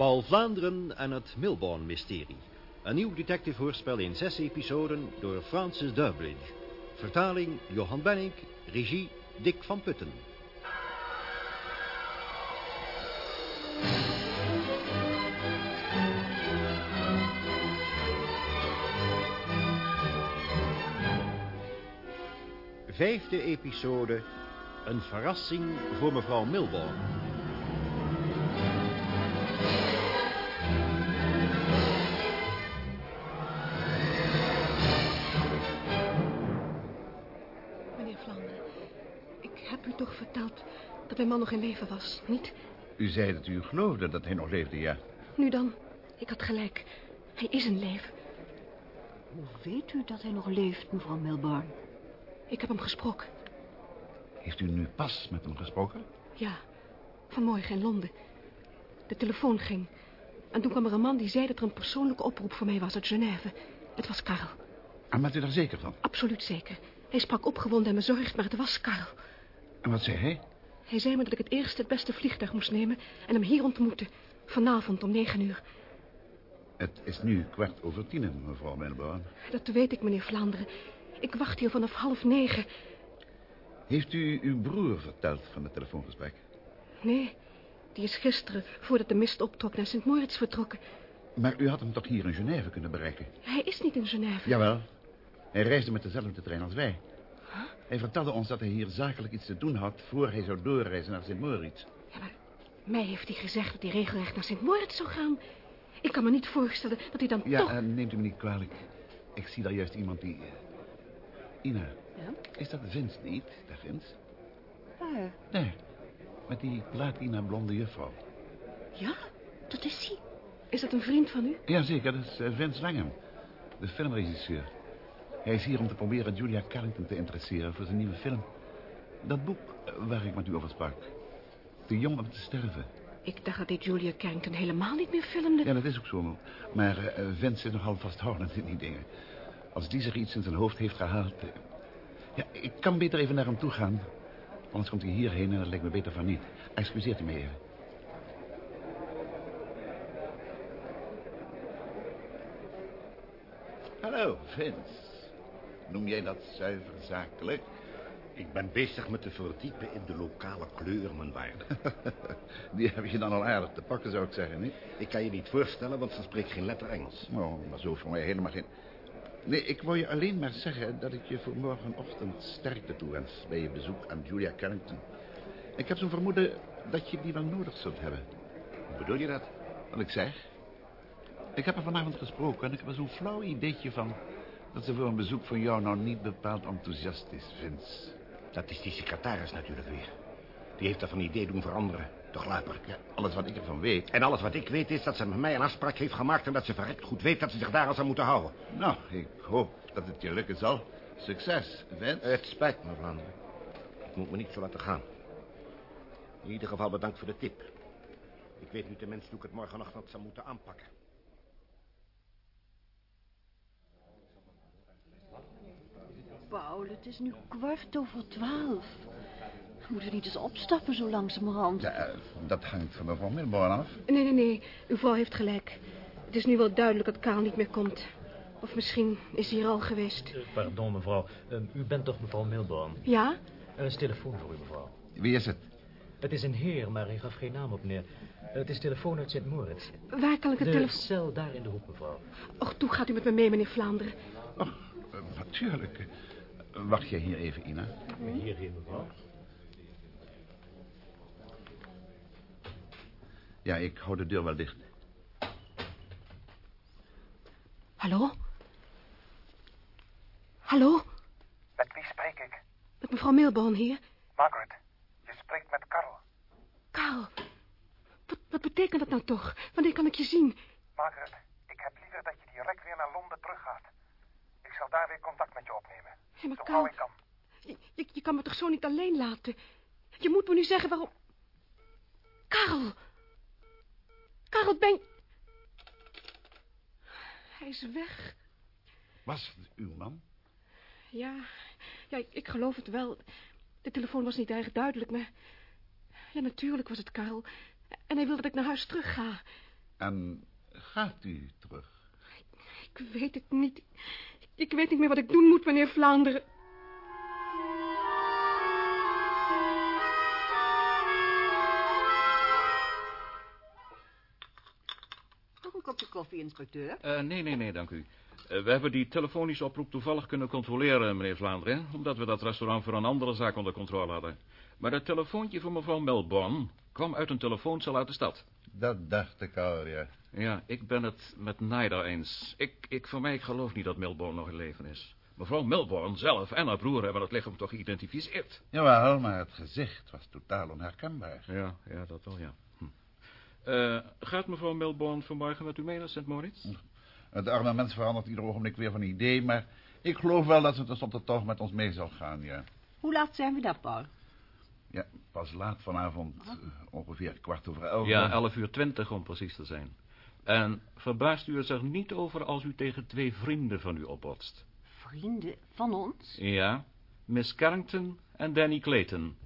Paul Vlaanderen en het Milborn-mysterie. Een nieuw detectivehoorspel in zes episoden door Francis Durbridge. Vertaling Johan Benink, regie Dick van Putten. Vijfde episode. Een verrassing voor mevrouw Milborn. Dat mijn man nog in leven was, niet? U zei dat u geloofde dat hij nog leefde, ja. Nu dan, ik had gelijk. Hij is in leven. Hoe weet u dat hij nog leeft, mevrouw Milburn? Ik heb hem gesproken. Heeft u nu pas met hem gesproken? Ja, vanmorgen in Londen. De telefoon ging. En toen kwam er een man die zei dat er een persoonlijke oproep voor mij was uit Genève. Het was Karel. En bent u daar zeker van? Absoluut zeker. Hij sprak opgewonden en bezorgd, maar het was Karel. En wat zei hij? Hij zei me dat ik het eerste het beste vliegtuig moest nemen... en hem hier ontmoeten. Vanavond om negen uur. Het is nu kwart over tien, mevrouw Milburn. Dat weet ik, meneer Vlaanderen. Ik wacht hier vanaf half negen. Heeft u uw broer verteld van het telefoongesprek? Nee, die is gisteren, voordat de mist optrok, naar Sint Moritz vertrokken. Maar u had hem toch hier in Genève kunnen bereiken? Hij is niet in Genève. Jawel. Hij reisde met dezelfde trein als wij. Hij vertelde ons dat hij hier zakelijk iets te doen had... voor hij zou doorreizen naar Sint Moritz. Ja, maar mij heeft hij gezegd dat hij regelrecht naar Sint Moritz zou gaan. Ik kan me niet voorstellen dat hij dan Ja, toch... eh, neemt u me niet kwalijk. Ik zie daar juist iemand die... eh, Ina, Ja? is dat Vince niet, daar Vince? Waar? Nee, met die platina blonde juffrouw. Ja, dat is hij. Is dat een vriend van u? Jazeker, dat is eh, Vince Langham, de filmregisseur. Hij is hier om te proberen Julia Carrington te interesseren voor zijn nieuwe film. Dat boek eh, waar ik met u over sprak. Te jong om te sterven. Ik dacht dat hij Julia Carrington helemaal niet meer filmde. Ja, dat is ook zo. Maar eh, Vince is nogal vasthoudend in die dingen. Als die zich iets in zijn hoofd heeft gehaald... eh, Ja, ik kan beter even naar hem toe gaan. Anders komt hij hierheen en dat lijkt me beter van niet. Excuseert u me even. Hallo, Vince. Noem jij dat zuiver zakelijk? Ik ben bezig met te verdiepen in de lokale kleur, mijn waarde. Die heb je dan al aardig te pakken, zou ik zeggen, niet? Ik kan je niet voorstellen, want ze spreekt geen letter Engels. Oh, maar zo voor mij helemaal geen... Nee, ik wou je alleen maar zeggen dat ik je voor morgenochtend sterkte toewens... bij je bezoek aan Julia Carrington. Ik heb zo'n vermoeden dat je die wel nodig zult hebben. Hoe bedoel je dat? Wat ik zeg. Ik heb er vanavond gesproken en ik heb er zo'n flauw ideetje van... dat ze voor een bezoek van jou nou niet bepaald enthousiast is, Vince. Dat is die secretaris natuurlijk weer. Die heeft dat van idee doen veranderen. De gluiper. Ja, alles wat ik ervan weet... En alles wat ik weet is dat ze met mij een afspraak heeft gemaakt... en dat ze verrekt goed weet dat ze zich daar aan zou moeten houden. Nou, ik hoop dat het je lukken zal. Succes, Vince. Het spijt me, Vlaanderen. Ik moet me niet zo laten gaan. In ieder geval bedankt voor de tip. Ik weet nu tenminste hoe ik het morgenochtend zou moeten aanpakken. Paul, het is nu kwart over twaalf. Moeten we niet eens opstappen zo langzamerhand? Ja, eh, dat hangt van mevrouw Milborn af. Nee, nee, nee. Uw vrouw heeft gelijk. Het is nu wel duidelijk dat Karel niet meer komt. Of misschien is hij hier al geweest. Eh, Pardon, mevrouw. Ehm, u bent toch mevrouw Milborn? Ja? Er is telefoon voor u, mevrouw. Wie is het? Het is een heer, maar hij gaf geen naam op, meneer. Eh, Het is telefoon uit Sint Moritz. Waar kan ik het De telefoon... cel daar in de hoek, mevrouw. Och, toe gaat u met me mee, meneer Vlaanderen. Eh, natuurlijk. Wacht jij hier even, Ina? Hier, hier, mevrouw. Ja, ik hou de deur wel dicht. Hallo? Hallo? Met wie spreek ik? Met mevrouw Milborn hier. Margaret, je spreekt met Karel. Karel. Wat, wat betekent dat nou toch? Wanneer kan ik je zien? Margaret, ik heb liever dat je direct weer naar Londen teruggaat. Ik zal daar weer contact met je opnemen. Ja, maar Zo Karel... gauw ik kan. Je, je, je kan me toch zo niet alleen laten? Je moet me nu zeggen waarom... Karel! Karel, ben... Hij is weg. Was het uw man? Ja, ja ik, ik geloof het wel. De telefoon was niet erg duidelijk, maar... Ja, natuurlijk was het Karel. En hij wilde dat ik naar huis terug ga. En gaat u terug? Ik weet het niet. Ik weet niet meer wat ik doen moet, meneer Vlaanderen. Nog een kopje koffie, inspecteur? Eh, nee, nee, nee, dank u. Eh, we hebben die telefonische oproep toevallig kunnen controleren, meneer Vlaanderen... omdat we dat restaurant voor een andere zaak onder controle hadden. Maar het telefoontje van mevrouw Melbourne kwam uit een telefooncel uit de stad. Dat dacht ik al, ja. Ja, ik ben het met Naida eens. Ik, ik voor mij, ik geloof niet dat Melbourne nog in leven is. Mevrouw Melbourne zelf en haar broer hebben het lichaam toch geïdentificeerd. Jawel, maar het gezicht was totaal onherkenbaar. Ja, ja, dat wel, ja. Hm. Eh, gaat mevrouw Melbourne vanmorgen met u mee naar St. Moritz? Het arme mens verandert ieder ogenblik weer van idee, maar ik geloof wel dat ze tenslotte toch met ons mee zal gaan, ja. Hoe laat zijn we daar, Paul? Ja, pas laat vanavond, eh, ongeveer kwart over elf. Ja, 11 uur 20 om precies te zijn. En verbaast u er zich niet over als u tegen twee vrienden van u opbotst? Vrienden van ons? Ja, Miss Carrington en Danny Clayton.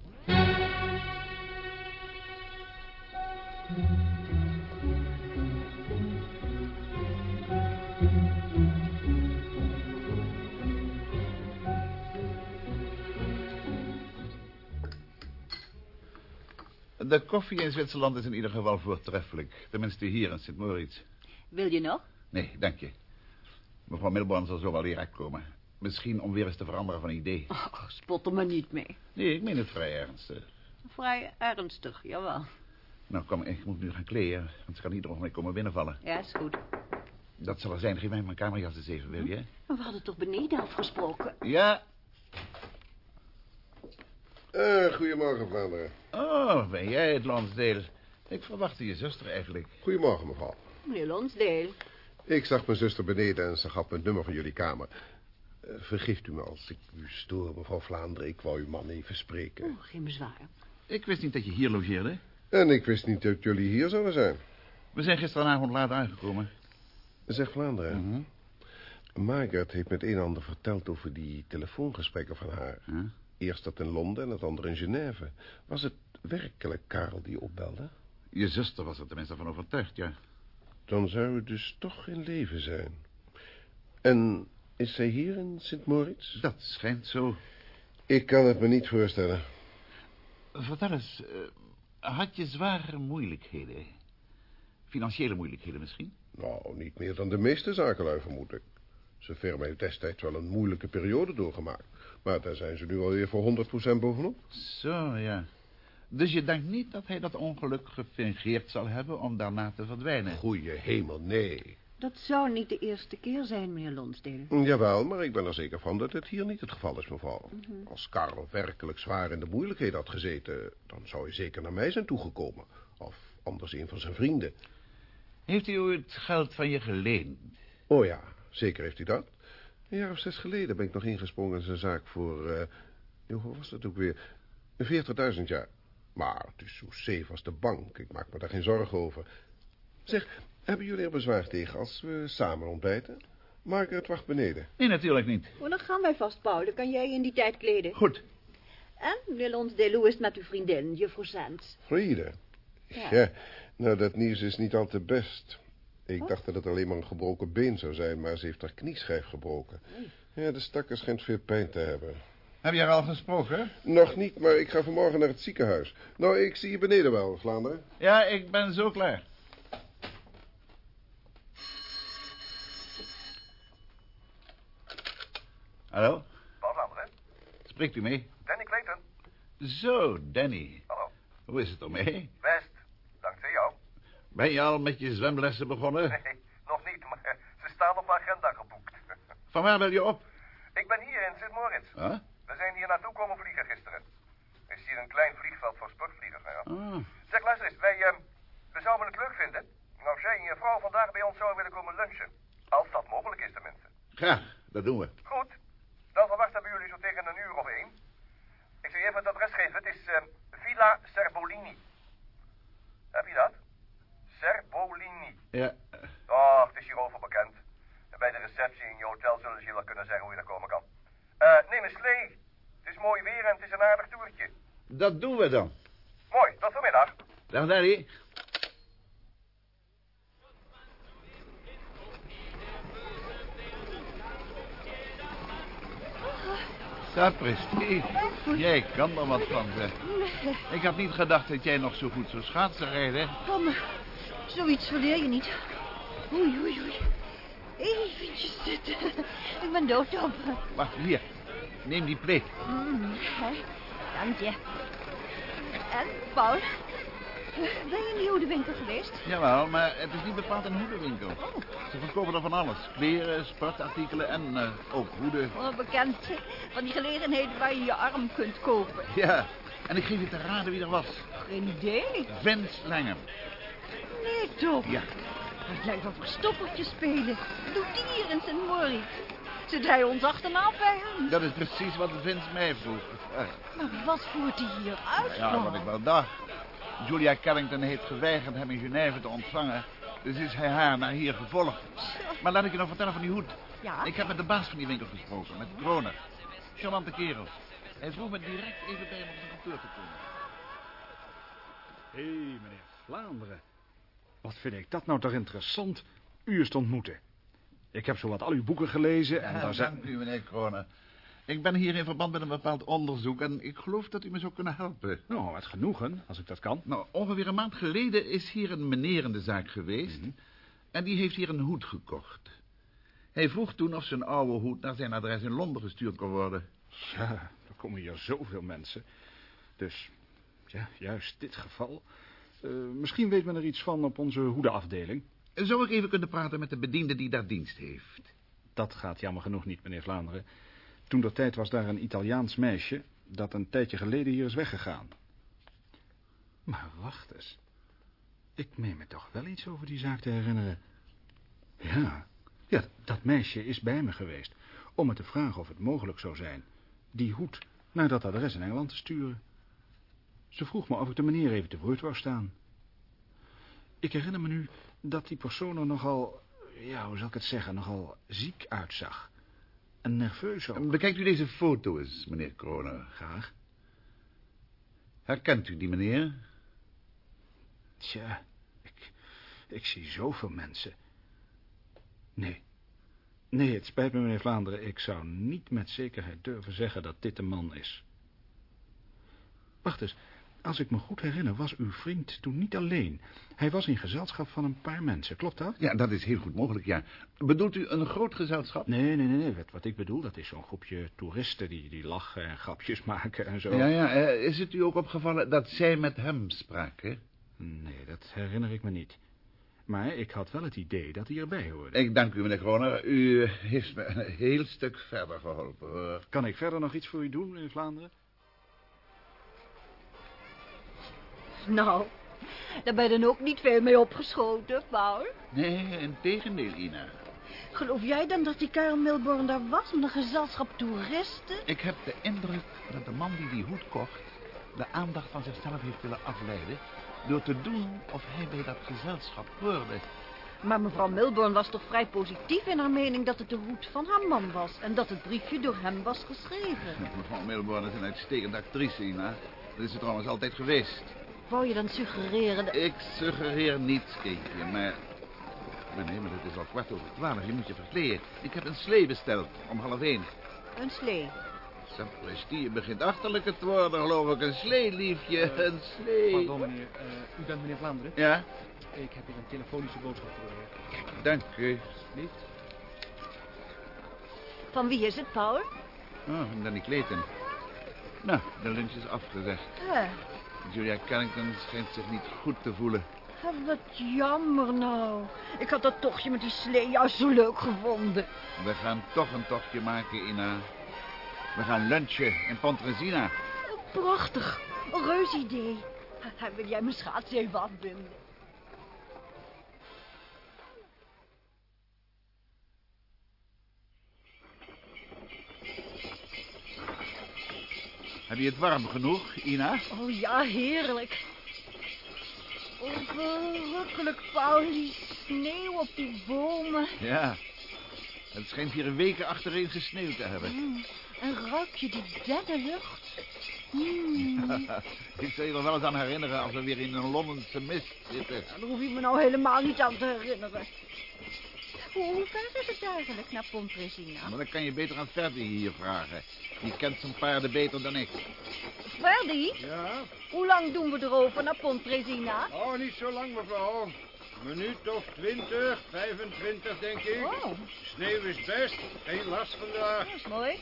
De koffie in Zwitserland is in ieder geval voortreffelijk. Tenminste hier in Sint Moritz. Wil je nog? Nee, dank je. Mevrouw Milborn zal zo wel direct komen. Misschien om weer eens te veranderen van idee. Oh, spot er maar niet mee. Nee, ik meen het vrij ernstig. Vrij ernstig, jawel. Nou, kom, ik moet nu gaan kleden. Want ze kan ieder ogenblik komen binnenvallen. Ja, is goed. Dat zal er zijn. Geef mij mijn kamerjas eens even, wil je? Maar we hadden toch beneden afgesproken? Ja. Eh, goedemorgen, Vlaanderen. Oh, ben jij het Lansdale? Ik verwachtte je zuster eigenlijk. Goedemorgen, mevrouw. Meneer Lonsdale. Ik zag mijn zuster beneden en ze gaf me het nummer van jullie kamer. Eh, vergift u me als ik u stoor, mevrouw Vlaanderen. Ik wou uw man even spreken. Oh, geen bezwaar. Ik wist niet dat je hier logeerde. En ik wist niet dat jullie hier zouden zijn. We zijn gisteravond laat aangekomen. Zeg, Vlaanderen. Mhm. Margaret heeft met een en ander verteld over die telefoongesprekken van haar. Huh? Eerst dat in Londen en het andere in Genève. Was het werkelijk Karel die opbelde? Je zuster was er tenminste van overtuigd, ja. Dan zou het dus toch in leven zijn. En is zij hier in Sint Moritz? Dat schijnt zo. Ik kan het me niet voorstellen. Vertel eens, eh, had je zware moeilijkheden? Financiële moeilijkheden misschien? Nou, niet meer dan de meeste zakenlui, vermoed ik. Zijn firma heeft destijds wel een moeilijke periode doorgemaakt. Maar daar zijn ze nu alweer voor 100% bovenop. Zo, ja. Dus je denkt niet dat hij dat ongeluk gefingeerd zal hebben om daarna te verdwijnen? Goeie hemel, nee. Dat zou niet de eerste keer zijn, meneer Lonsdale. Jawel, maar ik ben er zeker van dat het hier niet het geval is, mevrouw. Als Karel werkelijk zwaar in de moeilijkheden had gezeten... dan zou hij zeker naar mij zijn toegekomen. Of anders een van zijn vrienden. Heeft hij ooit geld van je geleend? Oh ja, zeker heeft hij dat. Een jaar of zes geleden ben ik nog ingesprongen in zijn zaak voor... eh joh, hoe was dat ook weer? 40.000 jaar. Maar het is zo safe als de bank. Ik maak me daar geen zorgen over. Zeg, hebben jullie er bezwaar tegen als we samen ontbijten? Margaret wacht beneden. Nee, natuurlijk niet. Oh, dan gaan wij vast, Paul. Dan kan jij je in die tijd kleden. Goed. En, meneer Lonsdale, hoe is het met uw vriendin, juffrouw Sands? Vrede. Ja. Ja. nou dat nieuws is niet al te best. Ik dacht dat het alleen maar een gebroken been zou zijn, maar ze heeft haar knieschijf gebroken. Ja, de stakker schijnt veel pijn te hebben. Heb je er al gesproken? Nog niet, maar ik ga vanmorgen naar het ziekenhuis. Nou, ik zie je beneden wel, Vlaanderen. Ja, ik ben zo klaar. Hallo, Paul Vlaanderen. spreekt u mee? Danny Clayton. Zo, Danny. Hallo. Hoe is het ermee? Best. Ben je al met je zwemlessen begonnen? Nee, nog niet, maar eh, ze staan op agenda geboekt. Van waar wil je op? Ik ben hier in Sint Moritz. Huh? We zijn hier naartoe komen vliegen gisteren. Er is hier een klein vliegveld voor sportvliegers. Nou ja. Ah, Zeg, luister eens. Wij, eh, we zouden het leuk vinden als jij en je vrouw vandaag bij ons zouden willen komen lunchen. Als dat mogelijk is tenminste. graag, dat doen we. Goed. Dan verwachten we jullie zo tegen een uur of één. Ik zal je even het adres geven. Het is eh, Villa Serbolini. Heb je dat? Bolini. Ja. Oh, het is hierover bekend. Bij de receptie in je hotel zullen ze je wel kunnen zeggen hoe je er komen kan. Eh, neem een slee. Het is mooi weer en het is een aardig toertje. Dat doen we dan. Mooi, tot vanmiddag. Dag, Daddy. Sapristi, jij kan er wat van, zeg. Ik had niet gedacht dat jij nog zo goed zou schaatsen rijden. Kom zoiets verleer je niet. Oei, oei, oei. Eventjes zitten. Ik ben doodop. Wacht, hier. Neem die plek. Mm? Dank je. En, Paul? Ben je in die hoedenwinkel geweest? Jawel, maar het is niet bepaald een hoedenwinkel. Ze verkopen er van alles. Kleren, sportartikelen en eh, ook hoeden. Oh, bekend. Van die gelegenheden waar je je arm kunt kopen. Ja, en ik geef je te raden wie er was. Geen idee. Vince Langham. Nee, toch? Ja. Het lijkt wel verstoppertje spelen. Doet die hier in St. Moritz? Zit hij ons achterna bij hem? Dat is precies wat Vince mij vroeg. Maar wat voert hij hier uit Ja, wat ik wel dacht. Julia Carrington heeft geweigerd hem in Genève te ontvangen. Dus is hij haar naar hier gevolgd. Maar laat ik je nog vertellen van die hoed. Ja? Ik heb met de baas van die winkel gesproken, met Kroner. Charmante kerel. Hij vroeg me direct even bij hem op zijn kantoor te komen. Hé, hey, meneer Vlaanderen. Wat vind ik dat nou toch interessant, u eens te ontmoeten. Ik heb zowat al uw boeken gelezen en Ja, daar zijn... dank u, meneer Kroner. Ik ben hier in verband met een bepaald onderzoek en ik geloof dat u me zou kunnen helpen. Nou, met genoegen, als ik dat kan. Nou, ongeveer een maand geleden is hier een meneer in de zaak geweest... en die heeft hier een hoed gekocht. Hij vroeg toen of zijn oude hoed naar zijn adres in Londen gestuurd kon worden. Ja, er komen hier zoveel mensen. Dus, ja, juist dit geval. Eh, misschien weet men er iets van op onze hoedenafdeling. Zou ik even kunnen praten met de bediende die daar dienst heeft? Dat gaat jammer genoeg niet, meneer Vlaanderen. Toen der tijd was daar een Italiaans meisje... dat een tijdje geleden hier is weggegaan. Maar wacht eens. Ik meen me toch wel iets over die zaak te herinneren. Ja, ja, dat meisje is bij me geweest... om me te vragen of het mogelijk zou zijn... die hoed naar dat adres in Engeland te sturen. Ze vroeg me of ik de meneer even te woord wou staan. Ik herinner me nu dat die persoon er nogal... ja, hoe zal ik het zeggen, nogal ziek uitzag... En nerveus ook. Bekijkt u deze foto eens, meneer Kroner. Graag. Herkent u die meneer? Tja, ik, ik zie zoveel mensen. Nee. Nee, het spijt me, meneer Vlaanderen. Ik zou niet met zekerheid durven zeggen dat dit de man is. Wacht eens. Als ik me goed herinner, was uw vriend toen niet alleen. Hij was in gezelschap van een paar mensen, klopt dat? Ja, dat is heel goed mogelijk, ja. Bedoelt u een groot gezelschap? Nee, nee, nee, nee. Wat, wat ik bedoel, dat is zo'n groepje toeristen die, die lachen en grapjes maken en zo. Ja, ja. eh, Is het u ook opgevallen dat zij met hem spraken? Nee, dat herinner ik me niet. Maar ik had wel het idee dat hij erbij hoorde. Ik dank u, meneer Kroner. U heeft me een heel stuk verder geholpen, hoor. Kan ik verder nog iets voor u doen, meneer Vlaanderen? Nou, daar ben je dan ook niet veel mee opgeschoten, Paul. Nee, in tegendeel, Ina. Geloof jij dan dat die Karel Milborn daar was met een gezelschap toeristen? Ik heb de indruk dat de man die die hoed kocht... de aandacht van zichzelf heeft willen afleiden... door te doen of hij bij dat gezelschap hoorde. Maar mevrouw Milborn was toch vrij positief in haar mening dat het de hoed van haar man was... en dat het briefje door hem was geschreven. Mevrouw Milborn is een uitstekende actrice, Ina. Dat is ze trouwens altijd geweest. Wou je dan suggereren... dat- Ik suggereer niets, kindje, maar... Nee, maar het is al kwart over twaalf. Je moet je verkleden. Ik heb een slee besteld, om half één. Een slee. Sapristi, je begint achterlijker te worden, geloof ik. Een slee, liefje, een slee. Pardon, meneer. Eh, u bent meneer Vlaanderen? Ja, Ik heb hier een telefonische boodschap voor u. dank u. Alsjeblieft. Van wie is het, Paul? Oh, van Danny Clayton. Nou, de lunch is afgezegd. Hè, Julia Carrington schijnt zich niet goed te voelen. hè, wat jammer nou. Ik had dat tochtje met die slee juist zo leuk gevonden. We gaan toch een tochtje maken, Ina. We gaan lunchen in Pontresina. Prachtig. Een reus idee. Wil jij mijn schaats even afbinden? Heb je het warm genoeg, Ina? Oh ja, heerlijk. Verrukkelijk, Paul. Die sneeuw op die bomen. Ja. Het schijnt hier een weken achtereen gesneeuwd te hebben. Mm, en ruik je die derde lucht? Mm. Ik zal je er wel eens aan herinneren als we weer in een Londense mist zitten. Daar hoef je me nou helemaal niet aan te herinneren. Hoe ver is het eigenlijk naar Pontresina? Maar dan kan je beter aan Ferdi hier vragen. Die kent zijn paarden beter dan ik. Freddy, Ja? hoe lang doen we erover naar Pontresina? Oh, niet zo lang, mevrouw. Minuut of twintig, 25, denk ik. Oh, Sneeuw is best. Geen last vandaag. dat is mooi.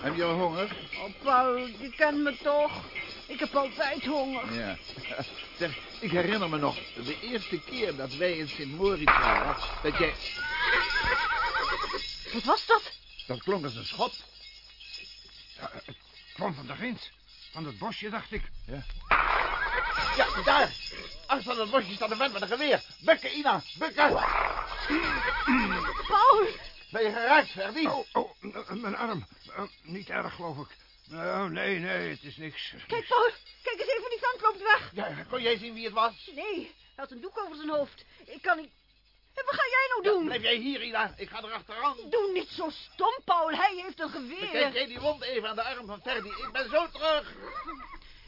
Heb je al honger? Oh, Paul, je kent me toch. Ik heb altijd honger. Ja. Zeg, ik herinner me nog de eerste keer dat wij in Sint Moritz waren, dat jij... Wat was dat? Dat klonk als een schot. Ja, het kwam van de ginds. Van het bosje, dacht ik. Ja. Ja, daar! Achter dat bosje staat een vent met een geweer. Bukken, Ina, bukken! Paul, Ben je geraakt, Ferdi? Oh, oh, mijn arm. Eh, niet erg, geloof ik. Oh, nee, nee, het is niks. kijk Paul. Kijk eens even, die vent loopt weg. Ja, kon jij zien wie het was? Nee, hij had een doek over zijn hoofd. Ik kan niet... En wat ga jij nou doen? Blijf jij hier, Ina. Ik ga erachteraan. Doe niet zo stom, Paul. Hij heeft een geweer. jij die wond even aan de arm van Ferdi. Ik ben zo terug.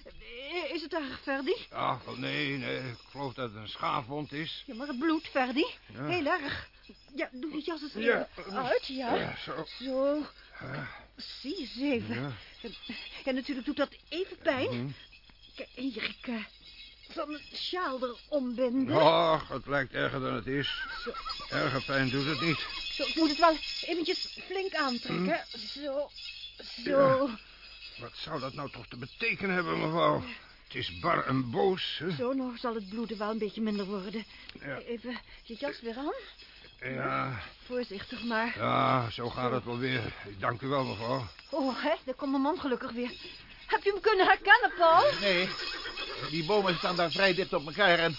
Eh, Is het erg, Ferdi? Ach, wel, nee, nee. Ik geloof dat het een schaafwond is. Ja, maar het bloed, Ferdi. Ja. Heel erg. Ja, doe die jas eens Ja. uit, ja. Ja, zo. Zo. Zie eens even. Ja. Ja, natuurlijk doet dat even pijn. Mhm. Kijk, hier, ik eh, zal mijn sjaal erom binden. Och, het lijkt erger dan het is. Zo, Erger pijn doet het niet. zo, ik moet het wel eventjes flink aantrekken. Mhm. Zo, zo, Wat zou dat nou toch te betekenen hebben, mevrouw? Het is bar en boos, hè? zo. Nou zal het bloeden wel een beetje minder worden. Ja. Even je jas weer aan. Ja, Voorzichtig maar. ja, zo gaat het wel weer. Dank u wel, mevrouw. Oh, hè, daar komt mijn man gelukkig weer. Heb je hem kunnen herkennen, Paul? Nee, die bomen staan daar vrij dicht op elkaar en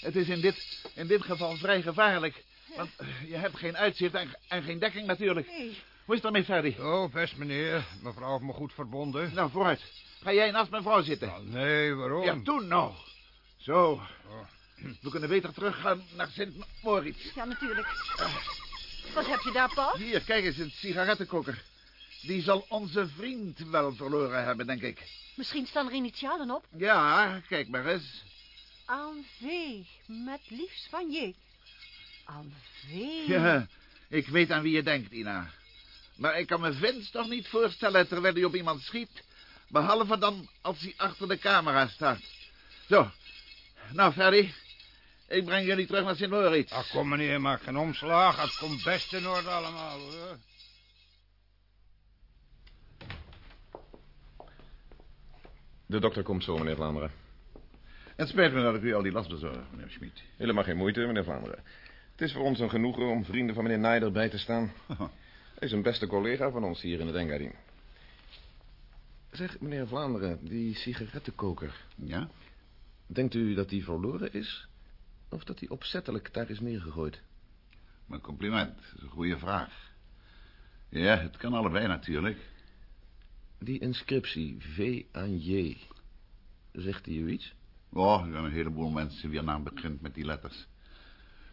het is in dit, in dit geval vrij gevaarlijk. Want je hebt geen uitzicht en, en geen dekking natuurlijk. Nee. Hoe is het ermee, Ferdi? Oh, best meneer. Mevrouw heeft me goed verbonden. Nou, vooruit. Ga jij naast mijn vrouw zitten? Nou, nee, waarom? Ja, toen nou. Zo. Oh. We kunnen beter teruggaan naar Sint Moritz. Ja, natuurlijk. Wat heb je daar, Paul? Hier, kijk eens, een sigarettenkoker. Die zal onze vriend wel verloren hebben, denk ik. Misschien staan er initialen op. Ja, kijk maar eens. Aan V, met liefst van je. Aan V. Ja, ik weet aan wie je denkt, Ina. Maar ik kan me Vince toch niet voorstellen terwijl hij op iemand schiet. Behalve dan als hij achter de camera staat. Zo. Nou, Ferdy. Ik breng jullie terug naar Sint Moritz. Ach, kom meneer, maak geen omslag. Het komt best in orde allemaal, hoor. De dokter komt zo, meneer Vlaanderen. Het spijt me dat ik u al die last bezorg, meneer Schmid. Helemaal geen moeite, meneer Vlaanderen. Het is voor ons een genoegen om vrienden van meneer Nijder bij te staan. Hij is een beste collega van ons hier in het Engadin. Zeg, meneer Vlaanderen, die sigarettenkoker. Ja? Denkt u dat die verloren is? Of dat die opzettelijk daar is neergegooid? Mijn compliment. Dat is een goede vraag. Ja, het kan allebei natuurlijk. Die inscriptie, V aan J. Zegt die u iets? Oh, er zijn een heleboel mensen wie naam begint met die letters.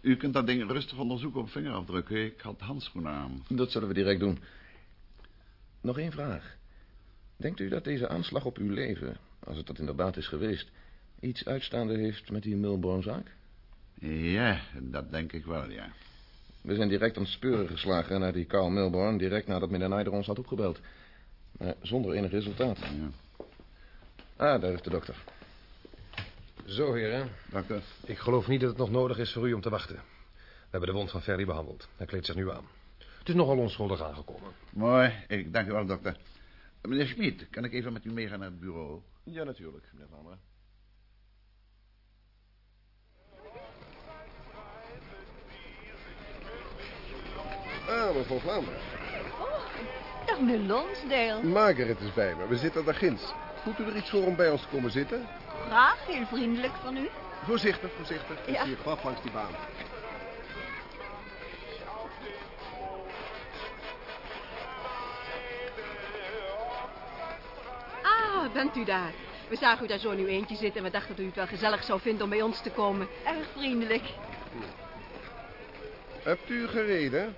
U kunt dat ding rustig onderzoeken op vingerafdrukken. Ik had handschoenen aan. Dat zullen we direct doen. Nog één vraag. Denkt u dat deze aanslag op uw leven, als het dat inderdaad is geweest, iets uitstaande heeft met die Milborn-zaak? Ja, dat denk ik wel, ja. We zijn direct aan het speuren geslagen naar die Carl Milborn, direct nadat meneer Nijder ons had opgebeld. Maar zonder enig resultaat. Ja. Ah, daar is de dokter. Zo, heren. Dank u. Ik geloof niet dat het nog nodig is voor u om te wachten. We hebben de wond van Ferry behandeld. Hij kleedt zich nu aan. Het is nogal onschuldig aangekomen. Mooi, ik dank u wel, dokter. Meneer Schmid, kan ik even met u meegaan naar het bureau? Ja, natuurlijk, meneer Vlaanderen. Ah, mevrouw Vlaanderen. Dag, meneer Lonsdale. Margaret is bij me. We zitten daar ginds. Voelt u er iets voor om bij ons te komen zitten? Graag, heel vriendelijk van u. Voorzichtig, voorzichtig. Ik Ja. zie je glad langs die baan. Ah, bent u daar? We zagen u daar zo in uw eentje zitten en we dachten dat u het wel gezellig zou vinden om bij ons te komen. Erg vriendelijk. Hebt u gereden?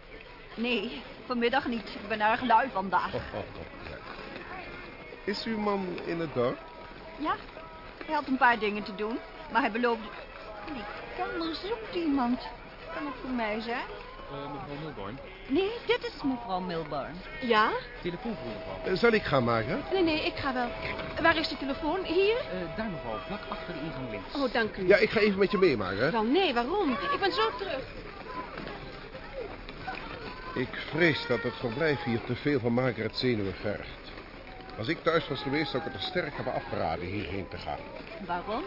Nee, vanmiddag niet. Ik ben erg lui vandaag. Is uw man in het dorp? Ja, hij had een paar dingen te doen, maar hij beloofde... Die kamer zoekt iemand. Kan het voor mij zijn? Eh, mevrouw Milborn. Nee, dit is mevrouw Milburn. Ja? Telefoon voor mevrouw. Eh, zal ik gaan maken? Nee, nee, ik ga wel. Waar is de telefoon? Hier? Eh, daar mevrouw, vlak achter de ingang links. Oh, dank u. Ja, ik ga even met je meemaken. Wel, nee, waarom? Ik ben zo terug. Ik vrees dat het verblijf hier te veel van Margaret zenuwen vergt. Als ik thuis was geweest, zou ik het er sterk hebben afgeraden hierheen te gaan. Waarom?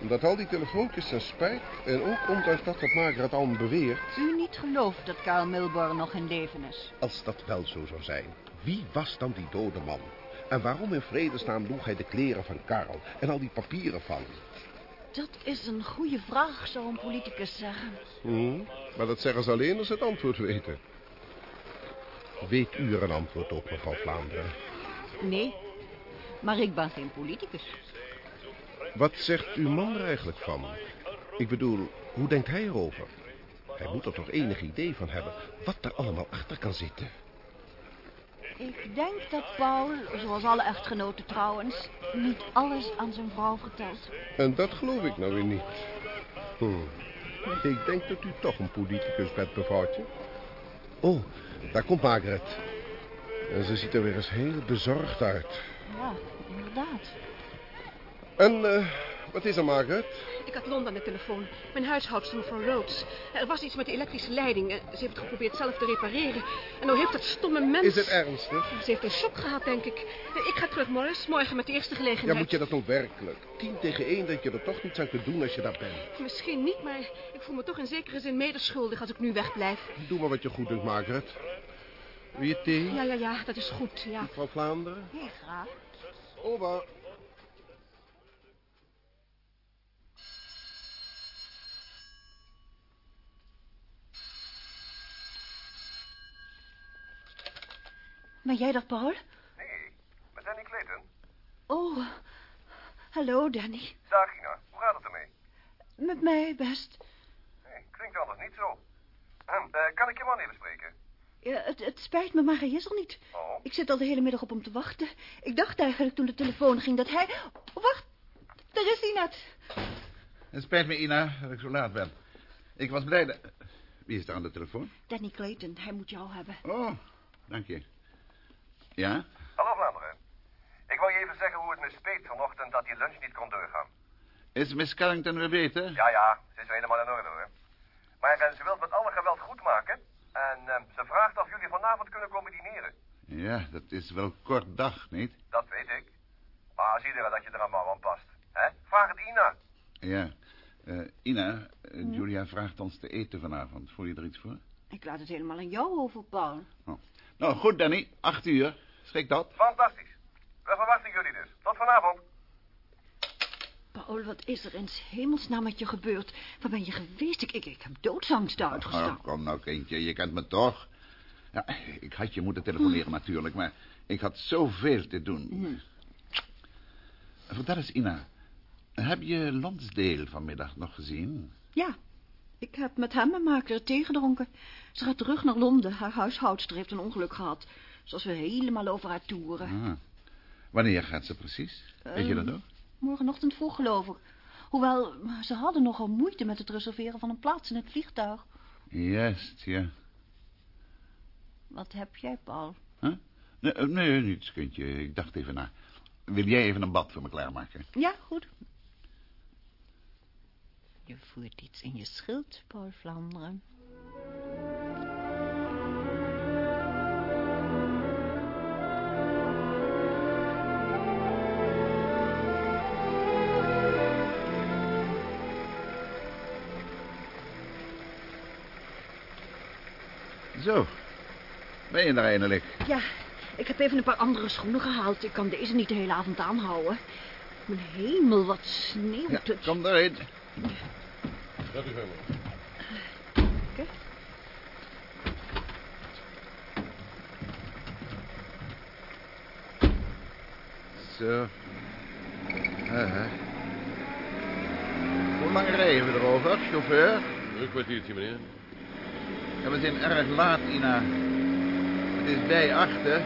Omdat al die telefoontjes zijn spijt en ook ondanks dat wat Margaret al beweert... U niet gelooft dat Karl Milburn nog in leven is. Als dat wel zo zou zijn, wie was dan die dode man? En waarom in vredesnaam droeg hij de kleren van Karl en al die papieren van? Dat is een goede vraag, zou een politicus zeggen. Hm, maar dat zeggen ze alleen als ze het antwoord weten. Weet u er een antwoord op, mevrouw Vlaanderen? Nee, maar ik ben geen politicus. Wat zegt uw man er eigenlijk van? Ik bedoel, hoe denkt hij erover? Hij moet er toch enig idee van hebben wat er allemaal achter kan zitten. Ik denk dat Paul, zoals alle echtgenoten trouwens, niet alles aan zijn vrouw vertelt. En dat geloof ik nou weer niet. Hm. Ik denk dat u toch een politicus bent, mevrouwtje. Oh, daar komt Margaret. En ze ziet er weer eens heel bezorgd uit. Ja, inderdaad. En eh, wat is er, Margaret? Ik had Londen aan de telefoon. Mijn huishoudster, mevrouw Rhodes. Er was iets met de elektrische leiding. Eh, Ze heeft het geprobeerd zelf te repareren. En nou heeft dat stomme mens... Is het ernstig? Ze heeft een shock gehad, denk ik. Eh, Ik ga terug, Morris. Morgen met de eerste Ja, gelegenheid. moet je dat ook werkelijk? Tien tegen één dat je er toch niets aan kunt doen als je daar bent. Misschien niet, maar ik voel me toch in zekere zin medeschuldig als ik nu wegblijf. Doe maar wat je goed doet, Margaret. Wil je thee? Ja, ja, ja, dat is goed, ja. Mevrouw Vlaanderen? Heel graag. Oba. Ben jij dat, Paul? Nee, met Danny Clayton. Oh, hallo, Danny. Dag, Ina. Hoe gaat het ermee? Met mij best. Nee, klinkt anders niet zo. Eh, kan ik je man even spreken? Ja, het, het spijt me, maar hij is er niet. Oh? Ik zit al de hele middag op hem te wachten. Ik dacht eigenlijk toen de telefoon ging dat hij... Oh, wacht, daar is hij net. Het spijt me, Ina, dat ik zo laat ben. Ik was blij dat... Wie is er aan de telefoon? Danny Clayton, hij moet jou hebben. Oh, dank je. Ja? Hallo Vlaanderen. Ik wou je even zeggen hoe het me speet vanochtend dat die lunch niet kon doorgaan. Is Miss Carrington weer beter? Ja, ja, ze is weer helemaal in orde hoor. Maar ze wil met alle geweld goed maken. En eh, ze vraagt of jullie vanavond kunnen komen dineren. Ja, dat is wel kort dag, niet? Dat weet ik. Maar zie er dat je er allemaal aan past. hè? Vraag het Ina. Ja. Eh, Ina, eh, Julia vraagt ons te eten vanavond. Voel je er iets voor? Ik laat het helemaal aan jou over, Paul. Nou, goed, Danny. Acht uur. Schrik dat? Fantastisch. We verwachten jullie dus. Tot vanavond. Paul, wat is er in 's hemelsnaam met je gebeurd? Waar ben je geweest? Ik, ik, ik heb doodsangst uitgestaan. Oh, kom nou, kindje. Je kent me toch? Ja, ik had je moeten telefoneren Hm. natuurlijk, maar ik had zoveel te doen. Hm. Vertel eens, Ina. Heb je Lonsdale vanmiddag nog gezien? Ja, ik heb met hem en Margaret thee gedronken. Ze gaat terug naar Londen. Haar huishoudster heeft een ongeluk gehad. Zoals we helemaal over haar toeren. Ah. Wanneer gaat ze precies? Weet je dat Ehm, ook? Morgenochtend vroeg, geloof ik. Hoewel, ze hadden nogal moeite met het reserveren van een plaats in het vliegtuig. Juist, ja. Wat heb jij, Paul? Huh? Nee, eh, nee, niets, kindje. Ik dacht even na. Wil jij even een bad voor me klaarmaken? Ja, goed. Je voert iets in je schild, Paul Vlaanderen. Zo. Ben je daar eindelijk? Ja, ik heb even een paar andere schoenen gehaald. Ik kan deze niet de hele avond aanhouden. Mijn hemel, wat sneeuwt Ja, het. kom erin. Dat is helemaal. Kijk. Zo. Uh Hoe lang rijden we erover, chauffeur? Een kwartiertje, meneer. Ja, we zijn erg laat, Ina. Het is bij achter.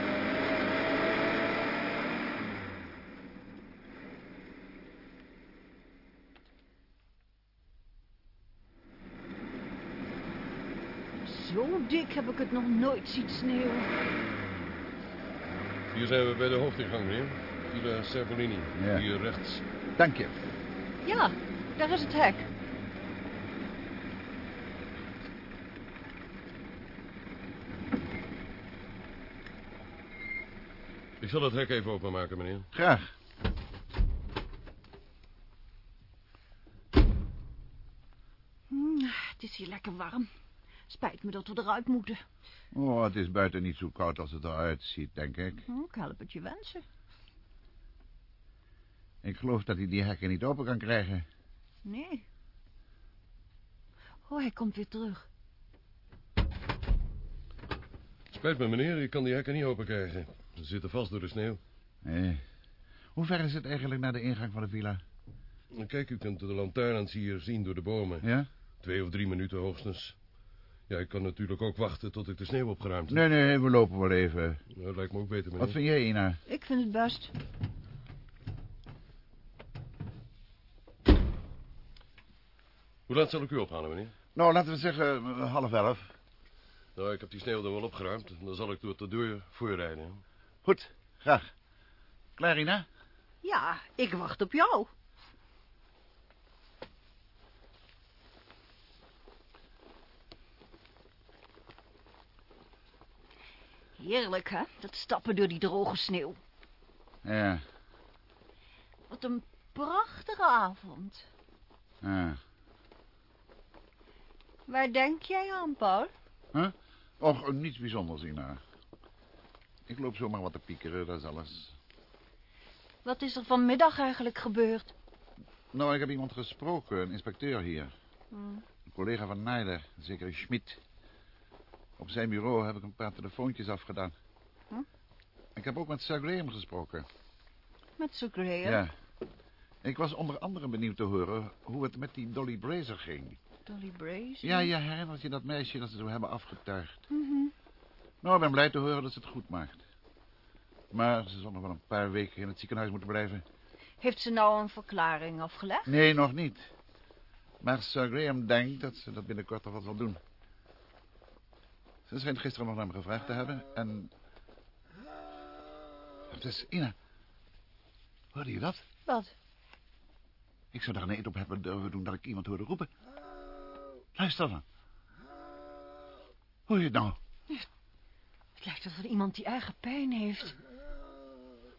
Zo dik heb ik het nog nooit zien sneeuwen. Hier zijn we bij de hoofdingang, meneer. Villa Servolini. Ja. Hier rechts. Dank je. Ja, daar is het hek. Ik zal het hek even openmaken, meneer. Graag. Hm, het is hier lekker warm. Spijt me dat we eruit moeten. Oh, het is buiten niet zo koud als het eruit ziet, denk ik. Hm, ik help het je wensen. Ik geloof dat hij die hekken niet open kan krijgen. Nee. Oh, hij komt weer terug. Spijt me, meneer. Ik kan die hekken niet open krijgen. Ze zitten vast door de sneeuw. Nee. Hoe ver is het eigenlijk naar de ingang van de villa? Kijk, u kunt de lantaarns hier zien door de bomen. Ja? Twee of drie minuten hoogstens. Ja, ik kan natuurlijk ook wachten tot ik de sneeuw opgeruimd heb. Nee, nee, we lopen wel even. Dat lijkt me ook beter, meneer. Wat vind jij, Ina? Ik vind het best. Hoe laat zal ik u ophalen, meneer? Nou, laten we zeggen eh, half elf. Nou, ik heb die sneeuw dan wel opgeruimd. Dan zal ik door de deur voorrijden. Goed, graag. Klaar, Ina? Ja, ik wacht op jou. Heerlijk, hè? Dat stappen door die droge sneeuw. Ja, Wat een prachtige avond. ja. Waar denk jij aan, Paul? Huh? Och, niets bijzonders, Ina. Ik loop zomaar wat te piekeren, dat is alles. Wat is er vanmiddag eigenlijk gebeurd? Nou, ik heb iemand gesproken, een inspecteur hier. Hm. Een collega van Nijder, zeker Schmid. Op zijn bureau heb ik een paar telefoontjes afgedaan. Hm? Ik heb ook met Sir Graham gesproken. Met Sir Graham? Ja. Ik was onder andere benieuwd te horen hoe het met die Dolly Brazer ging. Dolly Brace? Ja, je herinnert je dat meisje dat ze zo hebben afgetuigd. Mhm. Nou, ik ben blij te horen dat ze het goed maakt. Maar ze zal nog wel een paar weken in het ziekenhuis moeten blijven. Heeft ze nou een verklaring afgelegd? Nee, nog niet. Maar Sir Graham denkt dat ze dat binnenkort nog wat zal doen. Ze schijnt gisteren nog naar me gevraagd te hebben en... Het is Ina. Hoorde je dat? Wat? Ik zou daar een eet op hebben durven doen dat ik iemand hoorde roepen. Luister dan. Hoor je het nou? Het lijkt wel van iemand die eigen pijn heeft.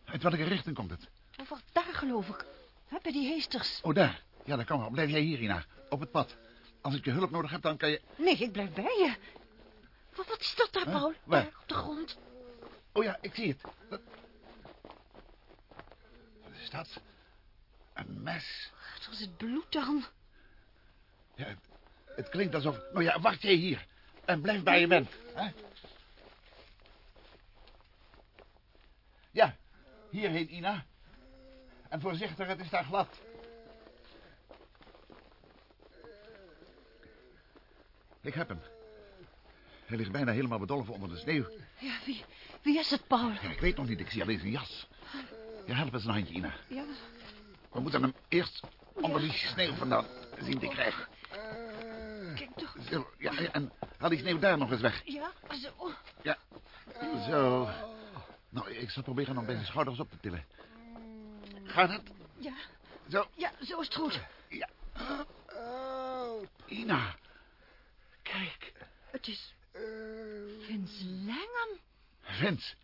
Uit welke richting komt het? Of wacht, daar geloof ik. Hè, bij die heesters. Oh, daar. Ja, dat kan wel. Blijf jij hier, Ina. Op het pad. Als ik je hulp nodig heb, dan kan je... Nee, ik blijf bij je. Wat, wat is dat daar, Huh? Paul? Waar? Daar, op de grond. Oh ja, ik zie het. Wat, Wat is dat? Een mes. Het was het bloed dan. Ja, het, het klinkt alsof... Nou ja, wacht jij hier. En blijf bij je bent. Hè? Ja, hierheen, Ina. En voorzichtig, het is daar glad. Ik heb hem. Hij ligt bijna helemaal bedolven onder de sneeuw. Ja, wie, wie is het, Paul? Ja, ik weet nog niet, ik zie alleen zijn jas. Ja, help eens een handje, Ina. Ja, We moeten hem eerst onder die sneeuw vandaan zien te krijgen. kijk toch. Zo, ja, en haal die sneeuw daar nog eens weg. Ja, zo. Ja, zo. Nou, ik zal proberen hem bij zijn schouders op te tillen. Gaat het? Ja, Zo. ja, zo is het goed. Ja. Ina. Kijk. Het is... Vince Langham. Vens.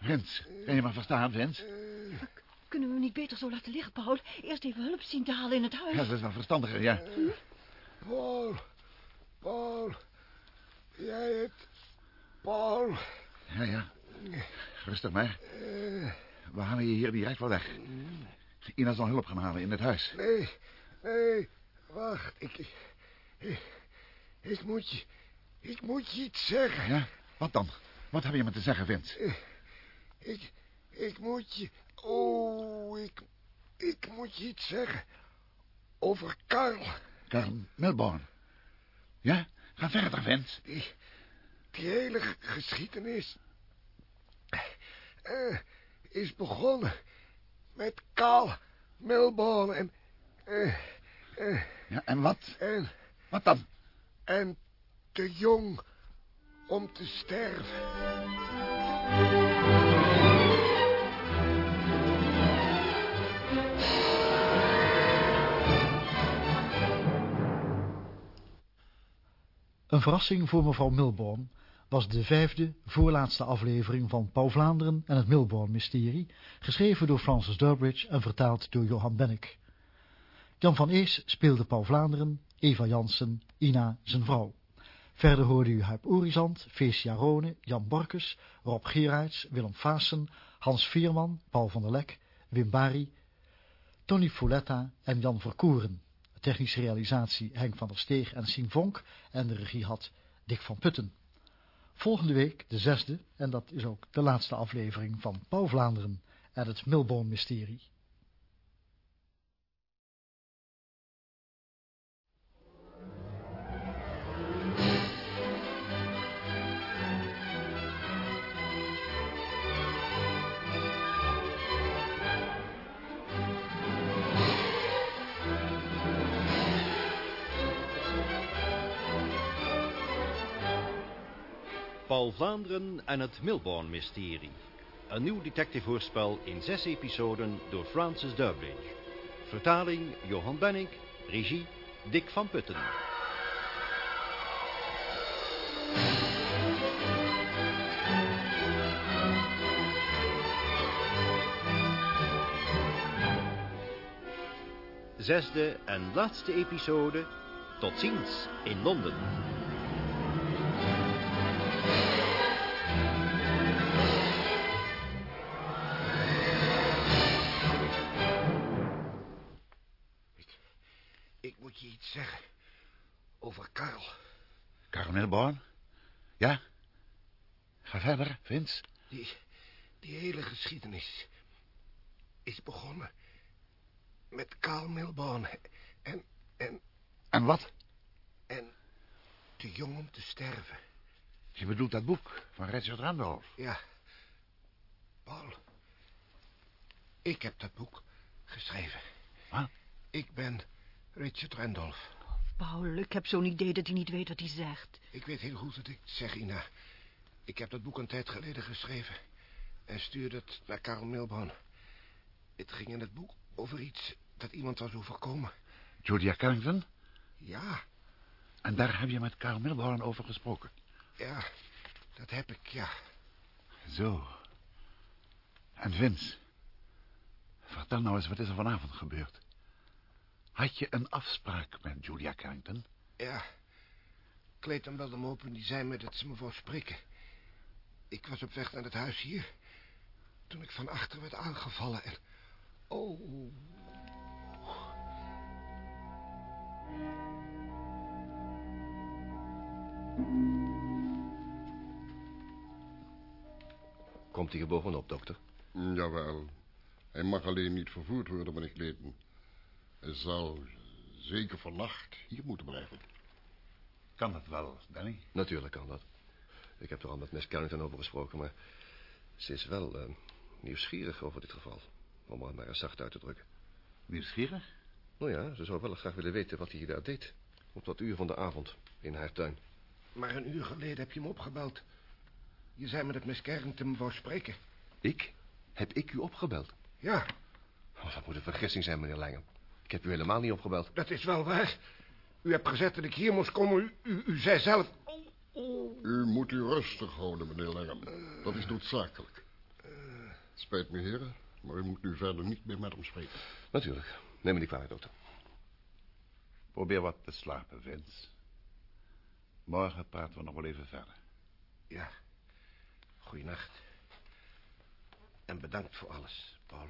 Vens. Kan je me verstaan, Vens? Kunnen we hem niet beter zo laten liggen, Paul? Eerst even hulp zien te halen in het huis. Ja, dat is wel verstandiger, ja. Paul. Paul. Jij het. Paul. Ja, ja. Rustig maar. We halen je hier direct wel weg. Ina zal hulp gaan halen in het huis. Nee. Nee. Wacht. Ik... Ik, ik moet je... Ik moet je iets zeggen. Ja? Wat dan? Wat heb je me te zeggen, Vins? Ik... Ik moet je... Oh, ik... Ik moet je iets zeggen. Over Karl. Karl Milborn. Ja? Ga verder, Vins. Die... Die hele geschiedenis... eh, is begonnen met Karl Milborn en... eh, eh, Ja, en wat? en... Wat dan? En te jong om te sterven. Een verrassing voor mevrouw Milborn was de vijfde, voorlaatste aflevering van Pauw Vlaanderen en het Milborn-mysterie, geschreven door Francis Durbridge en vertaald door Johan Bennek. Jan van Ees speelde Pauw Vlaanderen, Eva Jansen, Ina zijn vrouw. Verder hoorde u Huip Orizant, Feestia Rone, Jan Borkus, Rob Gerards, Willem Vaassen, Hans Vierman, Paul van der Lek, Wim Bari, Tony Fouletta en Jan Verkoeren. Technische realisatie Henk van der Steeg en Sien Vonk en de regie had Dick van Putten. Volgende week de zesde, en dat is ook de laatste aflevering van Pauw Vlaanderen en het Milboom Mysterie. Paul Vlaanderen en het Milborn-mysterie. Een nieuw detectivehoorspel in zes episoden door Francis Durbridge. Vertaling Johan Benning, regie Dick van Putten. Zesde en laatste episode. Tot ziens in Londen. Moet je iets zeggen. Over Karel. Karel Milborn? Ja? Ga verder, Vince. Die, die hele geschiedenis is begonnen met Karl Milborn. En, en, En wat? en te jong om te sterven. Je bedoelt dat boek van Richard Randolph. Ja. Paul. Ik heb dat boek geschreven. Wat? Ik ben Richard Randolph. Paul, ik heb zo'n idee dat hij niet weet wat hij zegt. Ik weet heel goed wat ik zeg, Ina. Ik heb dat boek een tijd geleden geschreven. En stuurde het naar Karel Milborn. Het ging in het boek over iets dat iemand was overkomen. Julia Carrington? Ja, En daar heb je met Karel Milborn over gesproken. ja, dat heb ik, ja. Zo. En Vince? Vertel nou eens, wat is er vanavond gebeurd? Had je een afspraak met Julia Carrington? Ja. Clayton belde me op en die zei me dat ze me wou spreken. Ik was op weg naar het huis hier. Toen ik van achter werd aangevallen en... Oh... Komt hij er bovenop, dokter? Jawel. Hij mag alleen niet vervoerd worden, meneer Clayton. Hij zal zeker vannacht hier moeten blijven. Kan dat wel, Danny? Natuurlijk kan dat. Ik heb er al met Miss Carrington over gesproken, maar... ze is wel eh, nieuwsgierig over dit geval. Om het maar eens zacht uit te drukken. Nieuwsgierig? Nou ja, ze zou wel graag willen weten wat hij daar deed. Op dat uur van de avond, in haar tuin. Maar een uur geleden heb je me opgebeld. Je zei me dat Miss Carrington wou spreken. Ik? Heb ik u opgebeld? Ja, Oh, dat moet een vergissing zijn, meneer Langham. Ik heb u helemaal niet opgebeld. dat is wel waar. U hebt gezegd dat ik hier moest komen. U, u, u zei zelf... U moet u rustig houden, meneer Langham. Dat is noodzakelijk. Spijt me, heren, maar u moet nu verder niet meer met hem spreken. Natuurlijk. Neem me niet kwalijk, dokter. Probeer wat te slapen, Vince. Morgen praten we nog wel even verder. Ja, goeienacht. En bedankt voor alles, Paul.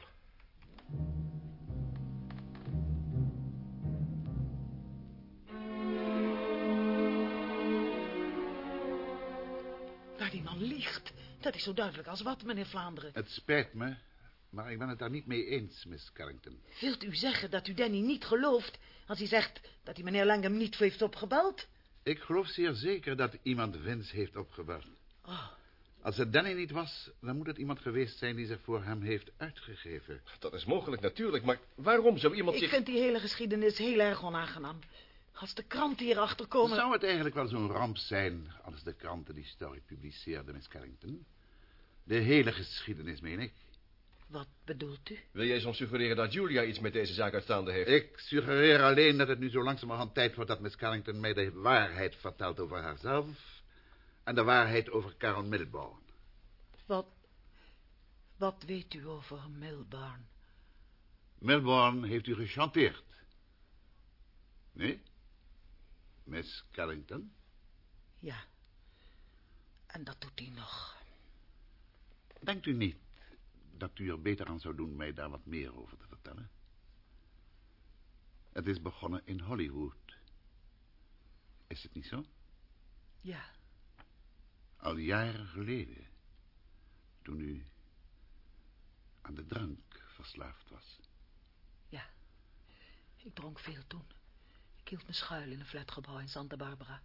Dat is zo duidelijk als wat, meneer Vlaanderen. Het spijt me, maar ik ben het daar niet mee eens, Miss Carrington. Wilt u zeggen dat u Danny niet gelooft... als hij zegt dat hij meneer Langham niet heeft opgebeld? Ik geloof zeer zeker dat iemand Vince heeft opgebeld. Oh, Als het Danny niet was, dan moet het iemand geweest zijn die zich voor hem heeft uitgegeven. Dat is mogelijk, natuurlijk, maar waarom zou iemand ik zich... vind die hele geschiedenis heel erg onaangenaam. Als de kranten hierachter komen... Zou het eigenlijk wel zo'n ramp zijn als de kranten die story publiceerden, Miss Carrington? De hele geschiedenis, meen ik. Wat bedoelt u? Wil jij soms suggereren dat Julia iets met deze zaak uitstaande heeft? Ik suggereer alleen dat het nu zo langzamerhand tijd wordt dat Miss Carrington mij de waarheid vertelt over haarzelf en de waarheid over Carol Milborn. Wat... Wat weet u over Milburn? Milborn heeft u gechanteerd. Nee? Miss Carrington? Ja. En dat doet hij nog. Denkt u niet dat u er beter aan zou doen mij daar wat meer over te vertellen? Het is begonnen in Hollywood. Is het niet zo? Ja. Al jaren geleden. Toen u aan de drank verslaafd was. Ja. Ik dronk veel toen. Hield me schuil in een flatgebouw in Santa Barbara.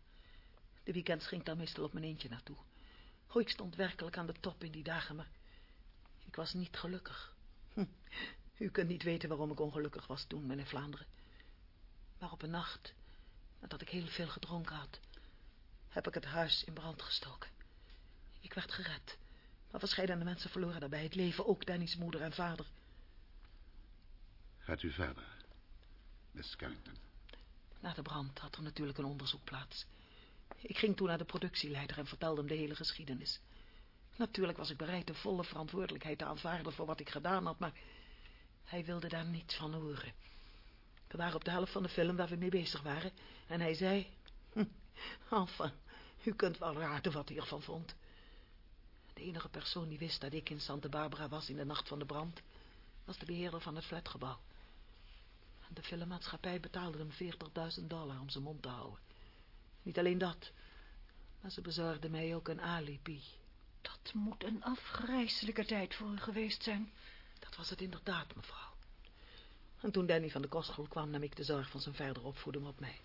De weekends ging ik daar meestal op mijn eentje naartoe. Oh, ik stond werkelijk aan de top in die dagen, maar ik was niet gelukkig. Hm. U kunt niet weten waarom ik ongelukkig was toen, meneer Vlaanderen. Maar op een nacht, nadat ik heel veel gedronken had, heb ik het huis in brand gestoken. Ik werd gered, maar verscheidene mensen verloren daarbij het leven, ook Danny's moeder en vader. Gaat u verder, Miss Carrington. Na de brand had er natuurlijk een onderzoek plaats. Ik ging toen naar de productieleider en vertelde hem de hele geschiedenis. Natuurlijk was ik bereid de volle verantwoordelijkheid te aanvaarden voor wat ik gedaan had, maar hij wilde daar niets van horen. We waren op de helft van de film waar we mee bezig waren en hij zei... Hm, enfin, u kunt wel raden wat hij ervan vond. De enige persoon die wist dat ik in Santa Barbara was in de nacht van de brand... was de beheerder van het flatgebouw. De filmmaatschappij betaalde hem 40.000 dollar om zijn mond te houden. Niet alleen dat, maar ze bezorgden mij ook een alibi. Dat moet een afgrijselijke tijd voor u geweest zijn. Dat was het inderdaad, mevrouw. En toen Danny van de kostschool kwam, nam ik de zorg van zijn verdere opvoeding op mij.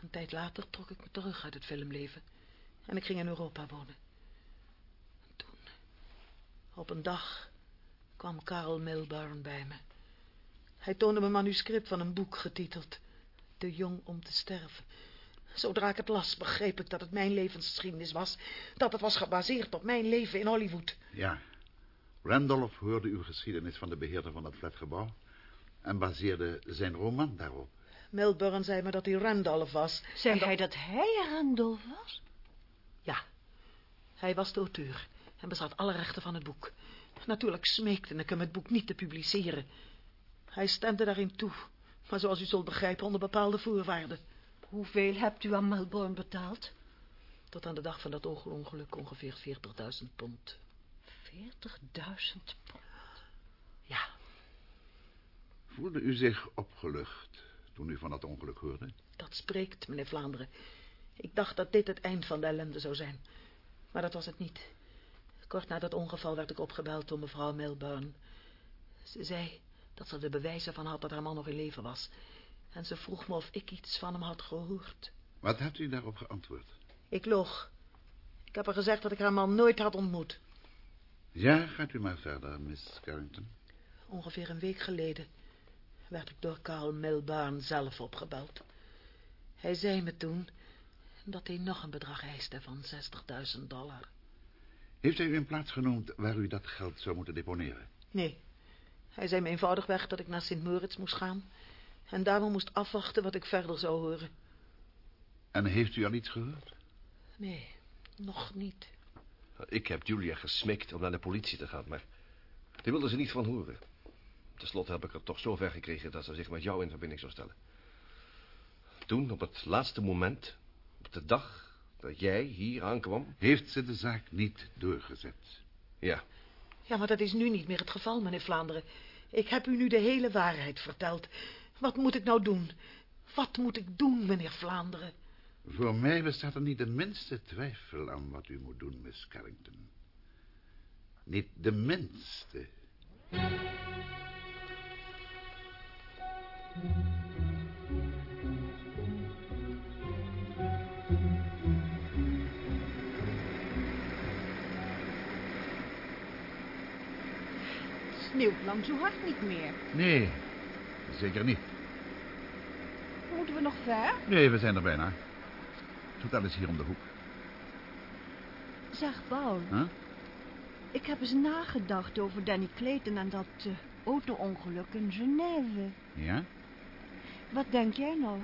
Een tijd later trok ik me terug uit het filmleven en ik ging in Europa wonen. En toen, op een dag, kwam Karl Milburn bij me. Hij toonde me een manuscript van een boek getiteld Te jong om te sterven. Zodra ik het las, begreep ik dat het mijn levensgeschiedenis was. Dat het was gebaseerd op mijn leven in Hollywood. Ja. Randolph hoorde uw geschiedenis van de beheerder van het flatgebouw... en baseerde zijn roman daarop. Milburn zei me dat hij Randolph was. Zei hij dat hij Randolph was? Ja. Hij was de auteur en bezat alle rechten van het boek. Natuurlijk smeekte ik hem het boek niet te publiceren. Hij stemde daarin toe, maar zoals u zult begrijpen onder bepaalde voorwaarden. Hoeveel hebt u aan Melbourne betaald? Tot aan de dag van dat ongeluk ongeveer 40.000 pond. 40.000 pond? Ja. Voelde u zich opgelucht toen u van dat ongeluk hoorde? Dat spreekt, meneer Vlaanderen. Ik dacht dat dit het eind van de ellende zou zijn. Maar dat was het niet. Kort na dat ongeval werd ik opgebeld door mevrouw Milburn. Ze zei dat ze er bewijzen van had dat haar man nog in leven was. En ze vroeg me of ik iets van hem had gehoord. Wat hebt u daarop geantwoord? Ik loog. Ik heb haar gezegd dat ik haar man nooit had ontmoet. Ja, gaat u maar verder, Miss Carrington. Ongeveer een week geleden werd ik door Carl Milburn zelf opgebeld. Hij zei me toen dat hij nog een bedrag eiste van 60.000 dollar. Heeft hij u een plaats genoemd waar u dat geld zou moeten deponeren? Nee. Hij zei me eenvoudigweg dat ik naar Sint Moritz moest gaan... en daarom moest afwachten wat ik verder zou horen. En heeft u al iets gehoord? Nee, nog niet. Ik heb Julia gesmikt om naar de politie te gaan, maar... daar wilde ze niet van horen. Ten slotte heb ik er toch zo ver gekregen dat ze zich met jou in verbinding zou stellen. Toen, op het laatste moment, op de dag dat jij hier aankwam... Heeft ze de zaak niet doorgezet? Ja. Ja, maar dat is nu niet meer het geval, meneer Vlaanderen. Ik heb u nu de hele waarheid verteld. Wat moet ik nou doen? Wat moet ik doen, meneer Vlaanderen? Voor mij bestaat er niet de minste twijfel aan wat u moet doen, Miss Carrington. Niet de minste. Sneeuwt lang zo hard niet meer. Nee, zeker niet. Moeten we nog ver? Nee, we zijn er bijna. Het hotel is hier om de hoek. Zeg, Paul. Huh? Ik heb eens nagedacht over Danny Clayton en dat uh, auto-ongeluk in Genève. Ja? Wat denk jij nou?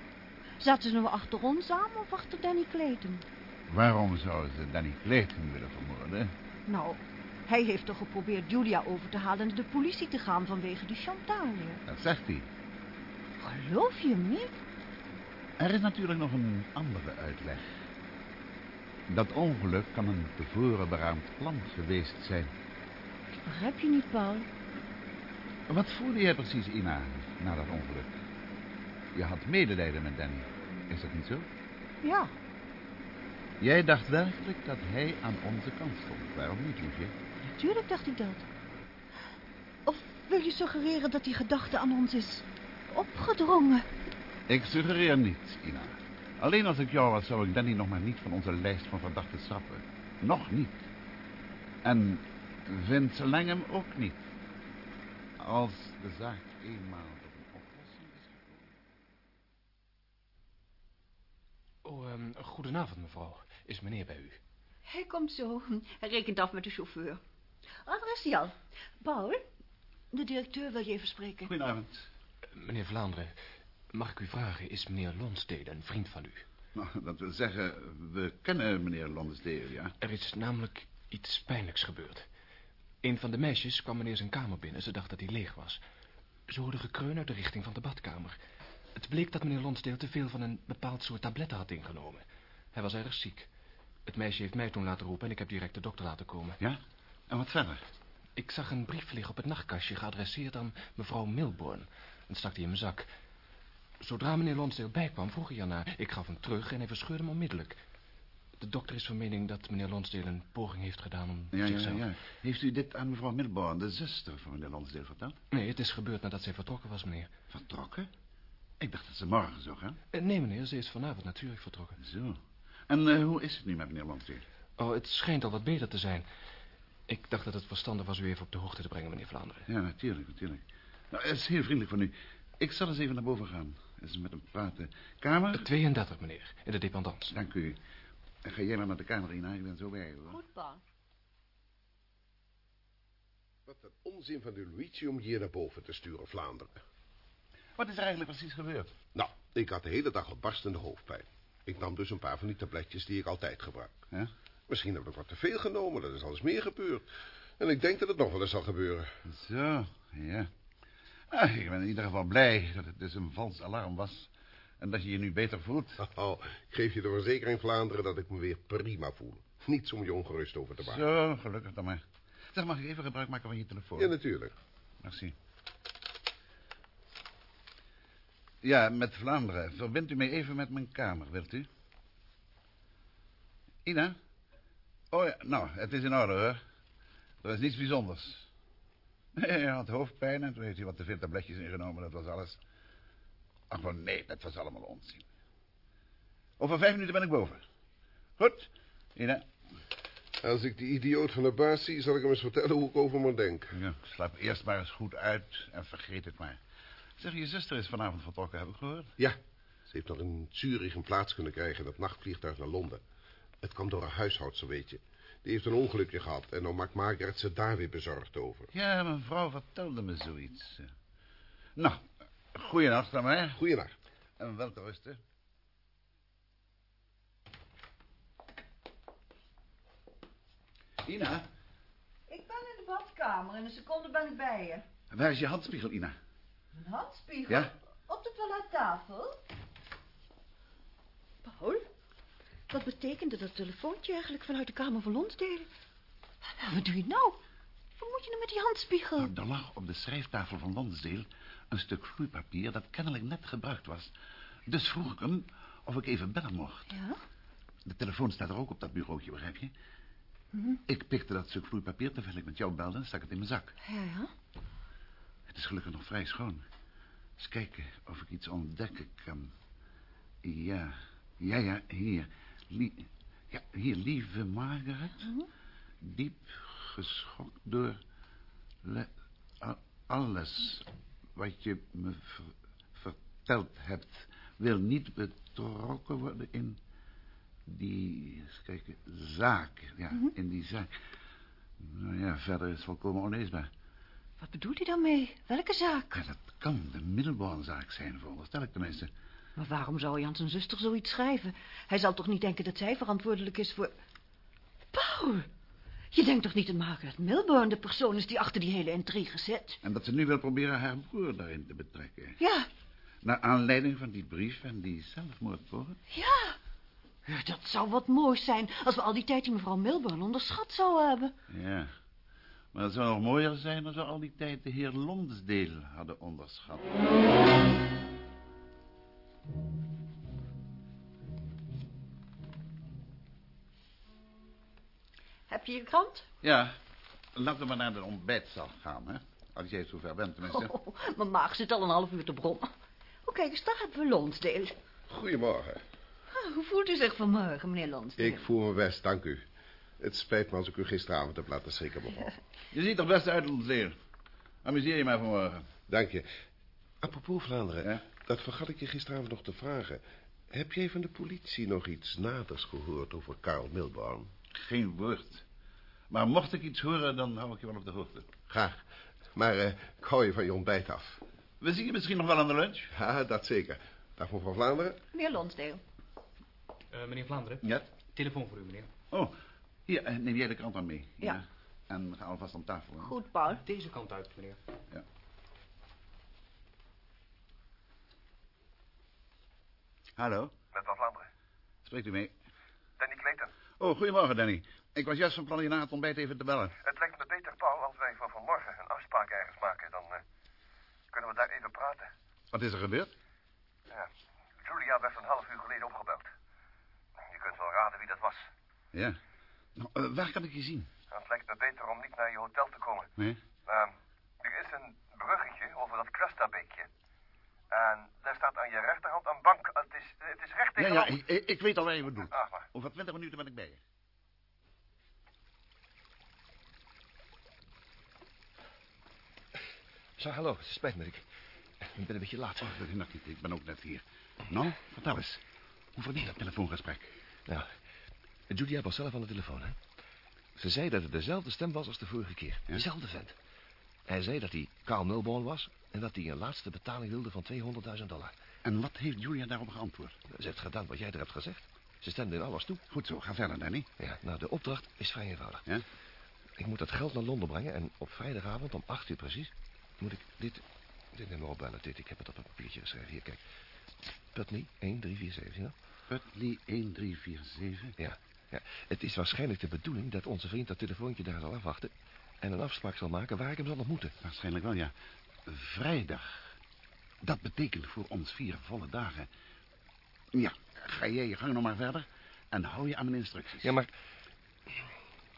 Zaten ze nou achter ons aan of achter Danny Clayton? Waarom zouden ze Danny Clayton willen vermoorden? Nou, hij heeft toch geprobeerd Julia over te halen naar de politie te gaan vanwege de chantage. Dat zegt hij. Geloof je hem niet? Er is natuurlijk nog een andere uitleg. Dat ongeluk kan een tevoren beraamd plan geweest zijn. Dat begrijp je niet, Paul. Wat voelde jij precies, Ina, na dat ongeluk? Je had medelijden met Danny. Is dat niet zo? Ja. Jij dacht werkelijk dat hij aan onze kant stond. Waarom niet, liefje? Natuurlijk dacht ik dat. Of wil je suggereren dat die gedachte aan ons is opgedrongen? Ik suggereer niet, Ina. Alleen als ik jou was, zou ik Danny nog maar niet van onze lijst van verdachten schrappen. Nog niet. En Vince Langham ook niet. Als de zaak eenmaal tot een oplossing is gekomen. Oh, um, goedenavond, mevrouw. Is meneer bij u? Hij komt zo. Hij rekent af met de chauffeur. Daar is hij al. Paul, de directeur wil je even spreken. Goedenavond. Uh, meneer Vlaanderen, mag ik u vragen, is meneer Lonsdale een vriend van u? Nou, dat wil zeggen, we kennen meneer Lonsdale, ja. Er is namelijk iets pijnlijks gebeurd. Een van de meisjes kwam meneer zijn kamer binnen. Ze dacht dat hij leeg was. Ze hoorde gekreun uit de richting van de badkamer. Het bleek dat meneer Lonsdale te veel van een bepaald soort tabletten had ingenomen. Hij was erg ziek. Het meisje heeft mij toen laten roepen en ik heb direct de dokter laten komen. Ja? En wat verder? Ik zag een brief liggen op het nachtkastje, geadresseerd aan mevrouw Milborn. En stak die in mijn zak. Zodra meneer Lonsdale bijkwam, vroeg hij ernaar. Ik gaf hem terug en hij verscheurde hem onmiddellijk. De dokter is van mening dat meneer Lonsdale een poging heeft gedaan om ja, zichzelf... Ja, ja. Heeft u dit aan mevrouw Milborn, de zuster van meneer Lonsdale, verteld? Nee, het is gebeurd nadat zij vertrokken was, meneer. Vertrokken? Ik dacht dat ze morgen zou gaan. Uh, nee, meneer, ze is vanavond natuurlijk vertrokken. Zo. En uh, hoe is het nu met meneer Lonsdale? Oh, het schijnt al wat beter te zijn. Ik dacht dat het verstandig was u even op de hoogte te brengen, meneer Vlaanderen. Ja, natuurlijk, natuurlijk. Nou, het is heel vriendelijk van u. Ik zal eens even naar boven gaan. Eens met hem praten. Kamer? 32, meneer. In de dependance. Dank u. En ga jij maar naar de kamer, Ina. Ik ben zo bij u. Goed, pa. Wat een onzin van de Luigi om hier naar boven te sturen, Vlaanderen. Wat is er eigenlijk precies gebeurd? Nou, ik had de hele dag al barstende hoofdpijn. Ik nam dus een paar van die tabletjes die ik altijd gebruik. Ja? Misschien heb ik wat te veel genomen, dat is alles meer gebeurd. En ik denk dat het nog wel eens zal gebeuren. Zo, ja. Ah, ik ben in ieder geval blij dat het dus een vals alarm was. En dat je je nu beter voelt. Oh, ik geef je de verzekering, Vlaanderen, dat ik me weer prima voel. Niets om je ongerust over te maken. Zo, gelukkig dan maar. Zeg, mag ik even gebruik maken van je telefoon? Ja, natuurlijk. Merci. Ja, met Vlaanderen. Verbindt u mij even met mijn kamer, wilt u? Ina? Oh ja, nou, het is in orde, hoor. Er is niets bijzonders. Hij had hoofdpijn en toen heeft hij wat te veel tabletjes ingenomen, dat was alles. Ach, maar nee, dat was allemaal onzin. Over vijf minuten ben ik boven. Goed, Ina. Als ik die idioot van de baas zie, zal ik hem eens vertellen hoe ik over me denk. Ja, slaap eerst maar eens goed uit en vergeet het maar. Zeg, je zuster is vanavond vertrokken, heb ik gehoord? Ja, ze heeft nog in Zurich een plaats kunnen krijgen, dat nachtvliegtuig naar Londen. Het kwam door haar huishoudster, weet je. Die heeft een ongelukje gehad en dan maakt Margaret ze daar weer bezorgd over. Ja, mijn vrouw vertelde me zoiets. Nou, goeienacht aan mij. Goeienacht. En wel te rusten. Ina? Ik ben in de badkamer. In een seconde ben ik bij je. Waar is je handspiegel, Ina? Een handspiegel? Ja. Op de toilettafel? Paul? Wat betekende dat telefoontje eigenlijk vanuit de kamer van Lonsdale? Wat doe je nou? Wat moet je nou met die handspiegel? Nou, er lag op de schrijftafel van Lonsdale een stuk vloeipapier dat kennelijk net gebruikt was. Dus vroeg ik hem of ik even bellen mocht. Ja? De telefoon staat er ook op dat bureautje, begrijp je? Mhm. Ik pikte dat stuk vloeipapier terwijl ik met jou belde en stak het in mijn zak. Ja, ja. Het is gelukkig nog vrij schoon. Eens kijken of ik iets ontdekken kan. Ja, ja, ja, hier. Lie ja, hier, lieve Margaret. Mhm. Diep geschokt door alles wat je me ver- verteld hebt. wil niet betrokken worden in die, kijken, zaak. Ja, Mhm. in die zaak. Nou ja, verder is het volkomen onleesbaar. Wat bedoelt hij dan mee? Welke zaak? Ja, dat kan de middelbaanzaak zijn, veronderstel ik tenminste. Maar waarom zou hij aan zijn zuster zoiets schrijven? Hij zal toch niet denken dat zij verantwoordelijk is voor... Paul! Je denkt toch niet dat Margaret Milburn de persoon is die achter die hele intrigue zit? En dat ze nu wil proberen haar broer daarin te betrekken. Ja, Naar aanleiding van die brief en die zelfmoordpoging. ja. Dat zou wat moois zijn als we al die tijd die mevrouw Milburn onderschat zouden hebben. Ja. Maar het zou nog mooier zijn als we al die tijd de heer Lonsdale hadden onderschat. Heb je je krant? Ja, laten we maar naar de ontbijtzaal gaan, hè. Als jij zover bent, tenminste. Oh, mijn maag zit al een half uur te brommen. Oh, kijk eens, daar hebben we Lonsdale. Goedemorgen. Ah, Hoe voelt u zich vanmorgen, meneer Lonsdale? Ik voel me best, dank u. Het spijt me als ik u gisteravond heb laten schrikken, mevrouw. Je ziet er best uit, Lonsdale. Amuseer je maar vanmorgen. Dank je. Apropos Vlaanderen, dat vergat ik je gisteravond nog te vragen. Heb jij van de politie nog iets naders gehoord over Carl Milborn? Geen woord. Maar mocht ik iets horen, dan hou ik je wel op de hoogte. Graag. Maar eh, ik hou je van je ontbijt af. We zien je misschien nog wel aan de lunch. Ja, dat zeker. Dag mevrouw Vlaanderen. Meneer Lonsdale. Eh, meneer Vlaanderen? Ja? Telefoon voor u, meneer. Oh, hier, eh, neem jij de krant dan mee. Ja. En ga alvast aan tafel. hè. Goed, Paul. Deze kant uit, meneer. Ja. Hallo, Met Van Vlaanderen. spreekt u mee? Danny Clayton. Oh, goedemorgen, Danny. Ik was juist van plan je na het ontbijt even te bellen. Het lijkt me beter, Paul, als wij voor vanmorgen een afspraak ergens maken. Dan eh, kunnen we daar even praten. Wat is er gebeurd? Ja. Julia werd een half uur geleden opgebeld. Je kunt wel raden wie dat was. Ja. Nou, eh, waar kan ik je zien? Het lijkt me beter om niet naar je hotel te komen. Nee? Ehm, er is een bruggetje over dat Krastabeekje. En daar staat aan je rechterhand een bank. Het is, het is recht Ja, tegenover... ja, ik, ik- weet al waar je het doet. Ach, maar. Over twintig minuten ben ik bij je. Zo, hallo. Het spijt me, ik, ik ben een beetje laat. Oh, dat is nog niet. Ik ben ook net hier. Nou, vertel eens. Hoe verliep dat telefoongesprek? Nou, Julia was zelf aan de telefoon, hè? Ze zei dat het dezelfde stem was als de vorige keer. Dezelfde vent. Hij zei dat hij Carl Milborn was... en dat hij een laatste betaling wilde van 200.000 dollar. En wat heeft Julia daarop geantwoord? Ze heeft gedaan wat jij er hebt gezegd. Ze stemde in alles toe. Goed zo, ga verder, Danny. Ja, nou, de opdracht is vrij eenvoudig. Ja? Ik moet dat geld naar Londen brengen... en op vrijdagavond om 8 uur precies... moet ik dit... dit nummer opbellen. Dit, ik heb het op een papiertje geschreven. Hier, kijk. Putney 1347, ja? Putney 1347? Ja, ja. Het is waarschijnlijk de bedoeling dat onze vriend dat telefoontje daar zal afwachten... en een afspraak zal maken waar ik hem zal ontmoeten. Waarschijnlijk wel, ja. Vrijdag. Dat betekent voor ons vier volle dagen. Ja, ga jij je gang nog maar verder en hou je aan mijn instructies. Ja, maar...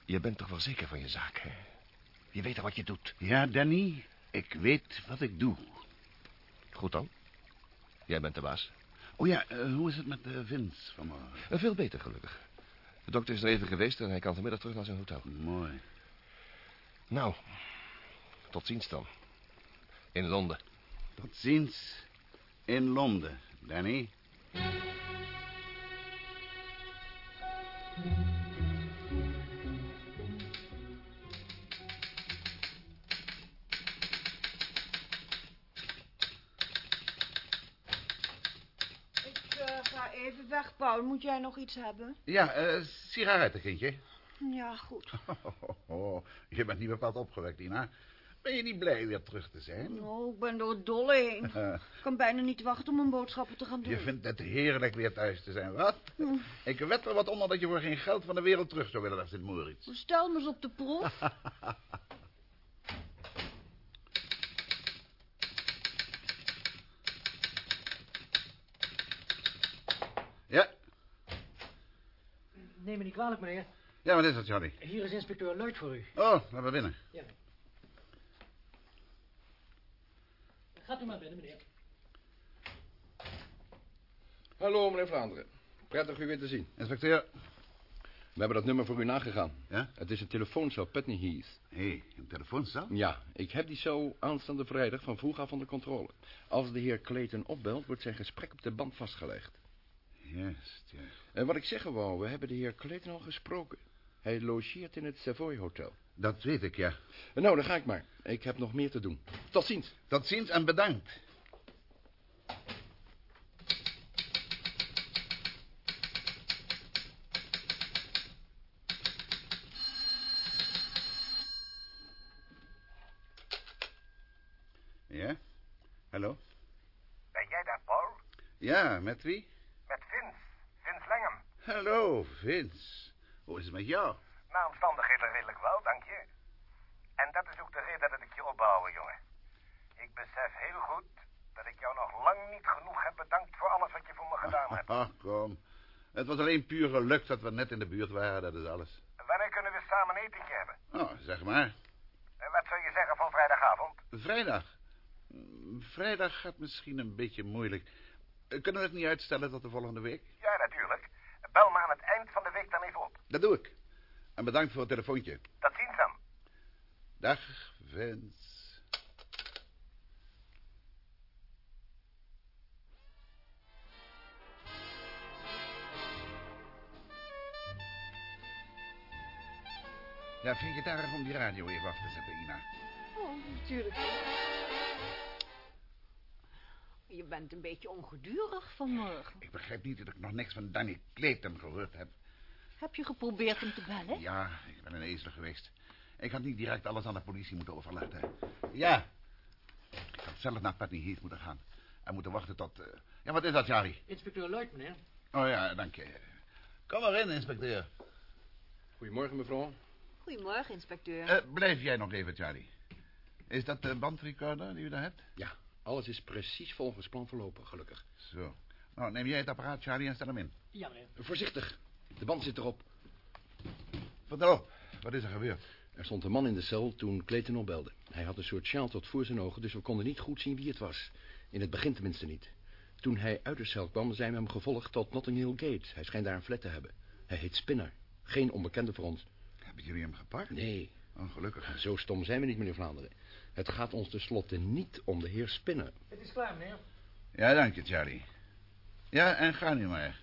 Je bent toch wel zeker van je zaak, hè? Je weet wat je doet. Ja, Danny, ik weet wat ik doe. Goed dan. Jij bent de baas. Oh ja, eh, hoe is het met de Vince vanmorgen? Eh, veel beter, gelukkig. De dokter is er even geweest en hij kan vanmiddag terug naar zijn hotel. Mooi. Nou, tot ziens dan. In Londen. Tot ziens in Londen, Danny. Ik eh, ga even weg, Paul. Moet jij nog iets hebben? Ja, eh sigaretten, kindje. Ja, goed. Oh, je bent niet bepaald opgewekt, Ina. Ben je niet blij weer terug te zijn? Oh, ik ben door het dolle heen. Ik kan bijna niet wachten om mijn boodschappen te gaan doen. Je vindt het heerlijk weer thuis te zijn, wat? Ik wed er wat onder dat je voor geen geld van de wereld terug zou willen naar Sint-Moritz. Stel me eens op de proef. Ja, Neem me niet kwalijk, meneer. ja, wat is dat, Johnny? Hier is inspecteur Lloyd voor u. Oh, laten we binnen. Ja. Gaat u maar binnen, meneer. Hallo, meneer Vlaanderen. Prettig u weer te zien. Inspecteur, We hebben dat nummer voor u nagegaan. Ja? Het is een telefooncel, Putney Heath. Hé, hey, een telefooncel? Ja, ik heb die zo aanstaande vrijdag van vroeg af onder controle. Als de heer Clayton opbelt, wordt zijn gesprek op de band vastgelegd. Juist, ja. En wat ik zeggen wou, we hebben de heer Clayton al gesproken. Hij logeert in het Savoy Hotel. Dat weet ik, ja. Nou, dan ga ik maar. Ik heb nog meer te doen. Tot ziens. Tot ziens en bedankt. Ja? Hallo? Ben jij daar, Paul? Ja, met wie? Met Vince. Vince Langham. Hallo, Vince. Hoe is het met jou? Naar omstandigheden redelijk wel, dank je. En dat is ook de reden dat ik je opbouw, jongen. Ik besef heel goed dat ik jou nog lang niet genoeg heb bedankt voor alles wat je voor me gedaan hebt. Ach, kom. Het was alleen puur geluk dat we net in de buurt waren, dat is alles. Wanneer kunnen we samen een etentje hebben? Oh, zeg maar. En wat zou je zeggen van vrijdagavond? Vrijdag. Vrijdag gaat misschien een beetje moeilijk. Kunnen we het niet uitstellen tot de volgende week? Ja, natuurlijk. Bel me aan het eind van de week dan even op. Dat doe ik. En bedankt voor het telefoontje. Tot ziens dan. Dag, Vince. Ja, vind je het erg om die radio even af te zetten, Ina? Oh, natuurlijk. Je bent een beetje ongedurig vanmorgen. Ik begrijp niet dat ik nog niks van Danny Clayton gehoord heb. Heb je geprobeerd hem te bellen? Ja, ik ben een ezel geweest. Ik had niet direct alles aan de politie moeten overlaten. Ja. Ik had zelf naar Putney Heath moeten gaan. En moeten wachten tot... eh, Ja, wat is dat, Charlie? Inspecteur Lloyd, meneer. Oh ja, dank je. Kom maar in, inspecteur. Goedemorgen, mevrouw. Goedemorgen, inspecteur. Eh, blijf jij nog even, Charlie. Is dat de bandrecorder die u daar hebt? Ja, alles is precies volgens plan verlopen, gelukkig. Zo. Nou, neem jij het apparaat, Charlie, en stel hem in. Ja, meneer. Voorzichtig. De band zit erop. Vertel op. Wat is er gebeurd? Er stond een man in de cel toen Clayton opbelde. Hij had een soort sjaal tot voor zijn ogen, dus we konden niet goed zien wie het was. In het begin tenminste niet. Toen hij uit de cel kwam, zijn we hem gevolgd tot Notting Hill Gate. Hij schijnt daar een flat te hebben. Hij heet Spinner. Geen onbekende voor ons. Hebben jullie hem gepakt? Nee. Ongelukkig. Zo stom zijn we niet, meneer Vlaanderen. Het gaat ons tenslotte niet om de heer Spinner. Het is klaar, meneer. Ja, dank je, Charlie. Ja, en ga nu maar.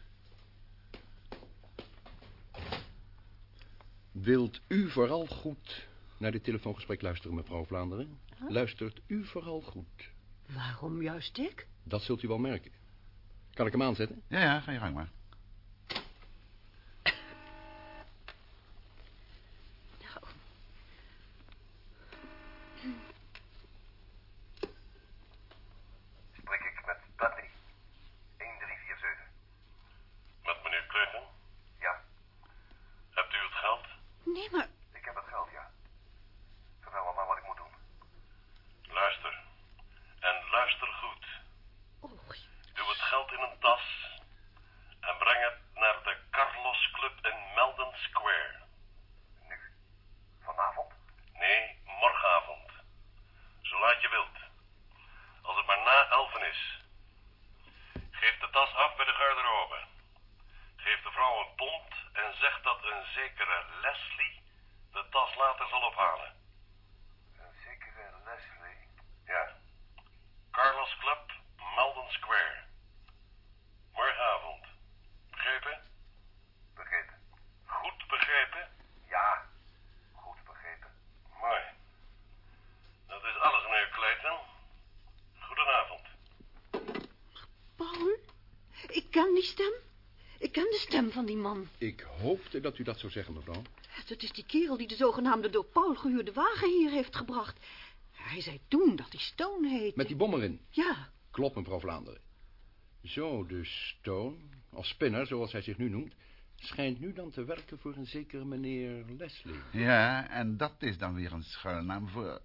Wilt u vooral goed naar dit telefoongesprek luisteren, mevrouw Vlaanderen? Luistert u vooral goed. Waarom juist ik? Dat zult u wel merken. Kan ik hem aanzetten? Ja, ja, ga je gang maar. Spreek ik met Putney. 1347. Met meneer Clayton? Ja, Hebt u het geld? Nee, maar... ik heb het geld, ja. Vertel me maar wat ik moet doen. Luister. En luister goed. Doe het geld in een tas en breng het naar de Carlos Club in Melden Square. Nu? Vanavond? Nee, morgenavond. Zo laat je wilt. Als het maar na elfen is. Geef de tas af bij de garderobe. Geef de vrouw een pond en zeg dat een zekere Leslie de tas later zal ophalen. Een zekere Leslie. Ja. Carlos Club, Melden Square. Morgenavond. Begrepen? Begrepen. Goed begrepen? Ja, goed begrepen. Mooi. Dat is alles, meneer Clayton. Goedenavond. Paul? Ik ken die stem. Ik ken de stem van die man. Ik hoopte dat u dat zou zeggen, mevrouw. Het is die kerel die de zogenaamde door Paul gehuurde wagen hier heeft gebracht. Hij zei toen dat hij Stone heette. Met die bom erin? Ja. Klopt, mevrouw Vlaanderen. Zo, dus Stone, als spinner, zoals hij zich nu noemt... schijnt nu dan te werken voor een zekere meneer Leslie. Ja, en dat is dan weer een schuilnaam voor...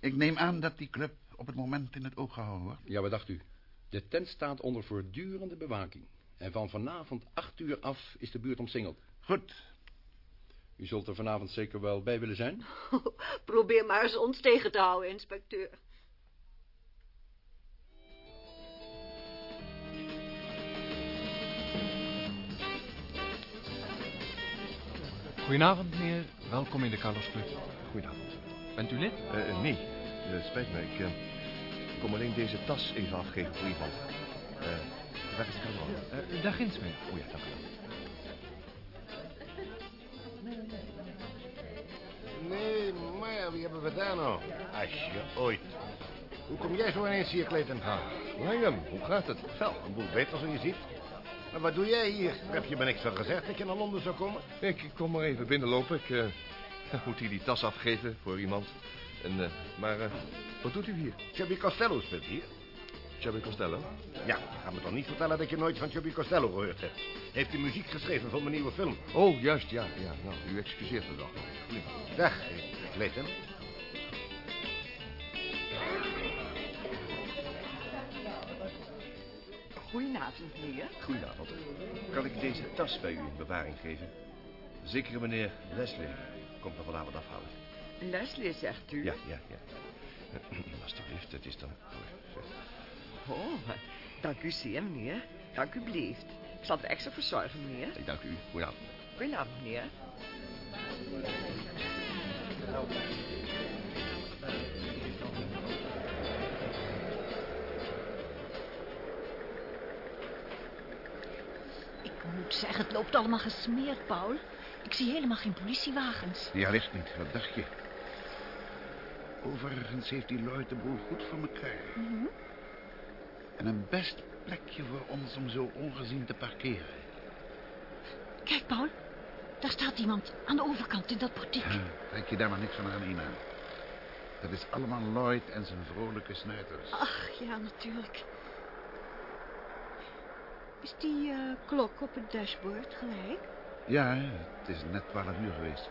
Ik neem aan dat die club op het moment in het oog gehouden wordt. Ja, wat dacht u? De tent staat onder voortdurende bewaking. En van vanavond acht uur af is de buurt omsingeld. Goed. U zult er vanavond zeker wel bij willen zijn? Probeer maar eens ons tegen te houden, inspecteur. Goedenavond, meneer. Welkom in de Carlos Club. Goedenavond. Bent u lid? Uh, nee, uh, spijt me. Ik uh, kom alleen deze tas even afgeven voor iemand. Waar is kamer? Uh, daar ginds, meneer. Oh ja, dank u wel. Nee, maar wie hebben we daar nou? Als je ooit. Hoe kom jij zo ineens hier, Clayton? Ah, Langham, hoe gaat het? Wel, een boel beter zoals je ziet. Maar wat doe jij hier? Heb je me niks van gezegd dat je naar Londen zou komen? Ik kom maar even binnenlopen. Ik uh, moet hier die tas afgeven voor iemand. En, uh, maar uh, wat doet u hier? Chubby Costello speelt hier. Chubby Costello? Ja, ga me toch niet vertellen dat je nooit van Chubby Costello gehoord hebt. Heeft hij muziek geschreven voor mijn nieuwe film? Oh, juist, ja. ja. Nou, u excuseert me wel. Dag, Clayton. Goedenavond, meneer. Goedenavond. Kan ik deze tas bij u in bewaring geven? Zeker meneer Leslie komt nog vanavond afhalen. Leslie, zegt u? Ja, ja, ja. Alsjeblieft, het is dan... Oh, dank u zeer, meneer. Dank u blieft. Ik zal het extra verzorgen, meneer. Ik dank u. Goedenavond. Goedenavond, meneer. Ik moet zeggen, het loopt allemaal gesmeerd, Paul. Ik zie helemaal geen politiewagens. Ja, ligt niet. Wat dacht je? Overigens heeft die Lloyd de boel goed voor elkaar. Mm -hmm. En een best plekje voor ons om zo ongezien te parkeren. Kijk, Paul. Daar staat iemand aan de overkant in dat portiek. Ja, trek je daar maar niks van aan, Ina. Dat is allemaal Lloyd en zijn vrolijke snuiters. Ach, ja, natuurlijk. Is die uh, klok op het dashboard gelijk? Ja, het is net 12 uur geweest.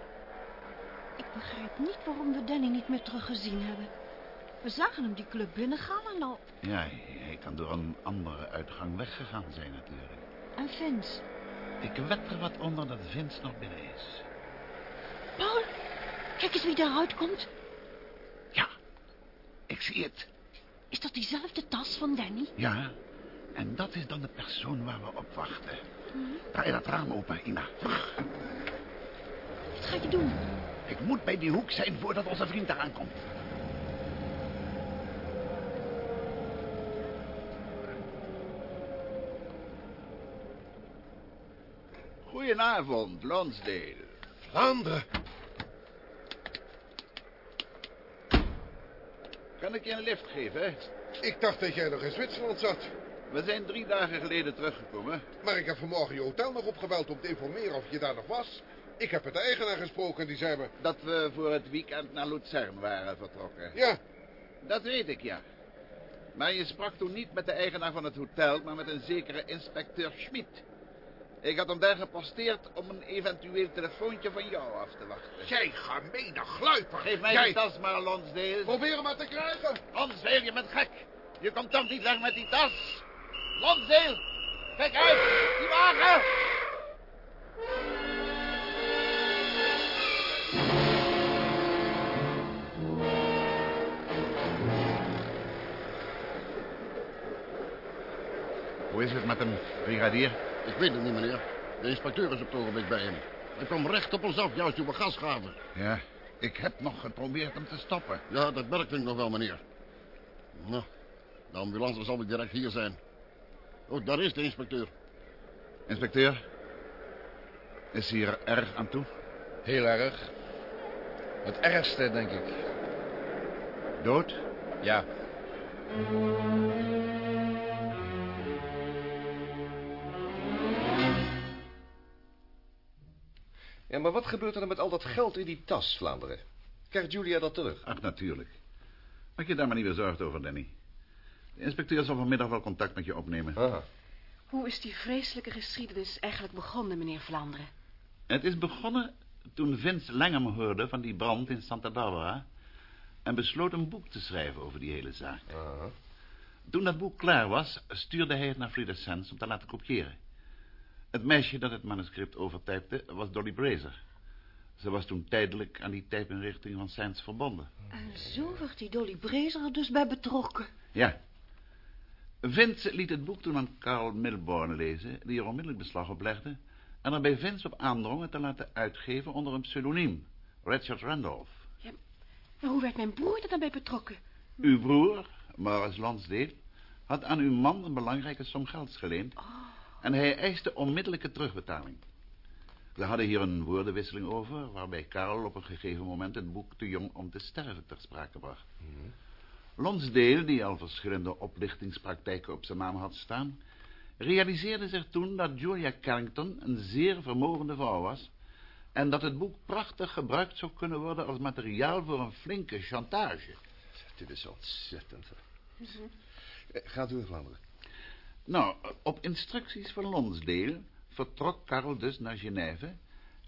Ik begrijp niet waarom we Danny niet meer teruggezien hebben. We zagen hem die club binnengaan en al... Ja, hij kan door een andere uitgang weggegaan zijn natuurlijk. En Vince? Ik wed er wat onder dat Vince nog binnen is. Paul, kijk eens wie daaruit komt. Ja, ik zie het. Is dat diezelfde tas van Danny? Ja, en dat is dan de persoon waar we op wachten. Hm? Draai dat raam open, Ina. Wat ga je doen? Ik moet bij die hoek zijn voordat onze vriend eraan komt. Goedenavond, Lonsdale. Vlaanderen. Kan ik je een lift geven? Ik dacht dat jij nog in Zwitserland zat. We zijn drie dagen geleden teruggekomen. Maar ik heb vanmorgen je hotel nog opgebeld om te informeren of je daar nog was. Ik heb met de eigenaar gesproken en die zei me... Dat we voor het weekend naar Luzern waren vertrokken. Ja. Dat weet ik, ja. Maar je sprak toen niet met de eigenaar van het hotel, maar met een zekere inspecteur Schmid. Ik had hem daar geposteerd om een eventueel telefoontje van jou af te wachten. Jij gemene gluiper. Geef mij Jij... die tas maar, Lonsdale. Probeer hem maar te krijgen. Lonsdale, je bent gek. Je komt toch niet weg met die tas. Lonsdale, kijk uit. Die wagen. Hoe is het met hem, brigadier? Ik weet het niet, meneer. De inspecteur is op het ogenblik bij hem. Hij kwam recht op ons af, juist toen we gas gaven. Ja, ik heb nog geprobeerd hem te stoppen. Ja, dat werkt ik nog wel, meneer. Nou, de ambulance zal weer direct hier zijn. Oh, daar is de inspecteur. Inspecteur, is hij er erg aan toe? Heel erg. Het ergste, denk ik. Dood? Ja. Ja, maar wat gebeurt er dan met al dat geld in die tas, Vlaanderen? Krijgt Julia dat terug? Ach, natuurlijk. Maak je daar maar niet meer zorgen over, Danny. De inspecteur zal vanmiddag wel contact met je opnemen. Aha. Hoe is die vreselijke geschiedenis eigenlijk begonnen, meneer Vlaanderen? Het is begonnen toen Vince Langham hoorde van die brand in Santa Barbara... en besloot een boek te schrijven over die hele zaak. Aha. Toen dat boek klaar was, stuurde hij het naar Frida Sands om te laten kopiëren. Het meisje dat het manuscript overtypte was Dolly Brazer. Ze was toen tijdelijk aan die typinrichting van Sands verbonden. En zo werd die Dolly Brazer er dus bij betrokken. Ja. Vince liet het boek toen aan Carl Milborn lezen... die er onmiddellijk beslag op legde... en er bij Vince op aandrongen te laten uitgeven onder een pseudoniem, Richard Randolph. Maar hoe werd mijn broer er dan bij betrokken? Uw broer, Maurice Lonsdale, had aan uw man een belangrijke som gelds geleend en hij eiste onmiddellijke terugbetaling. We hadden hier een woordenwisseling over, waarbij Karel op een gegeven moment het boek Te Jong om te sterven ter sprake bracht. Lonsdale, die al verschillende oplichtingspraktijken op zijn naam had staan, realiseerde zich toen dat Julia Carrington een zeer vermogende vrouw was en dat het boek prachtig gebruikt zou kunnen worden als materiaal voor een flinke chantage. Dit is ontzettend. Eh, Gaat u in Vlaanderen. Nou, op instructies van Lonsdale vertrok Karel dus naar Genève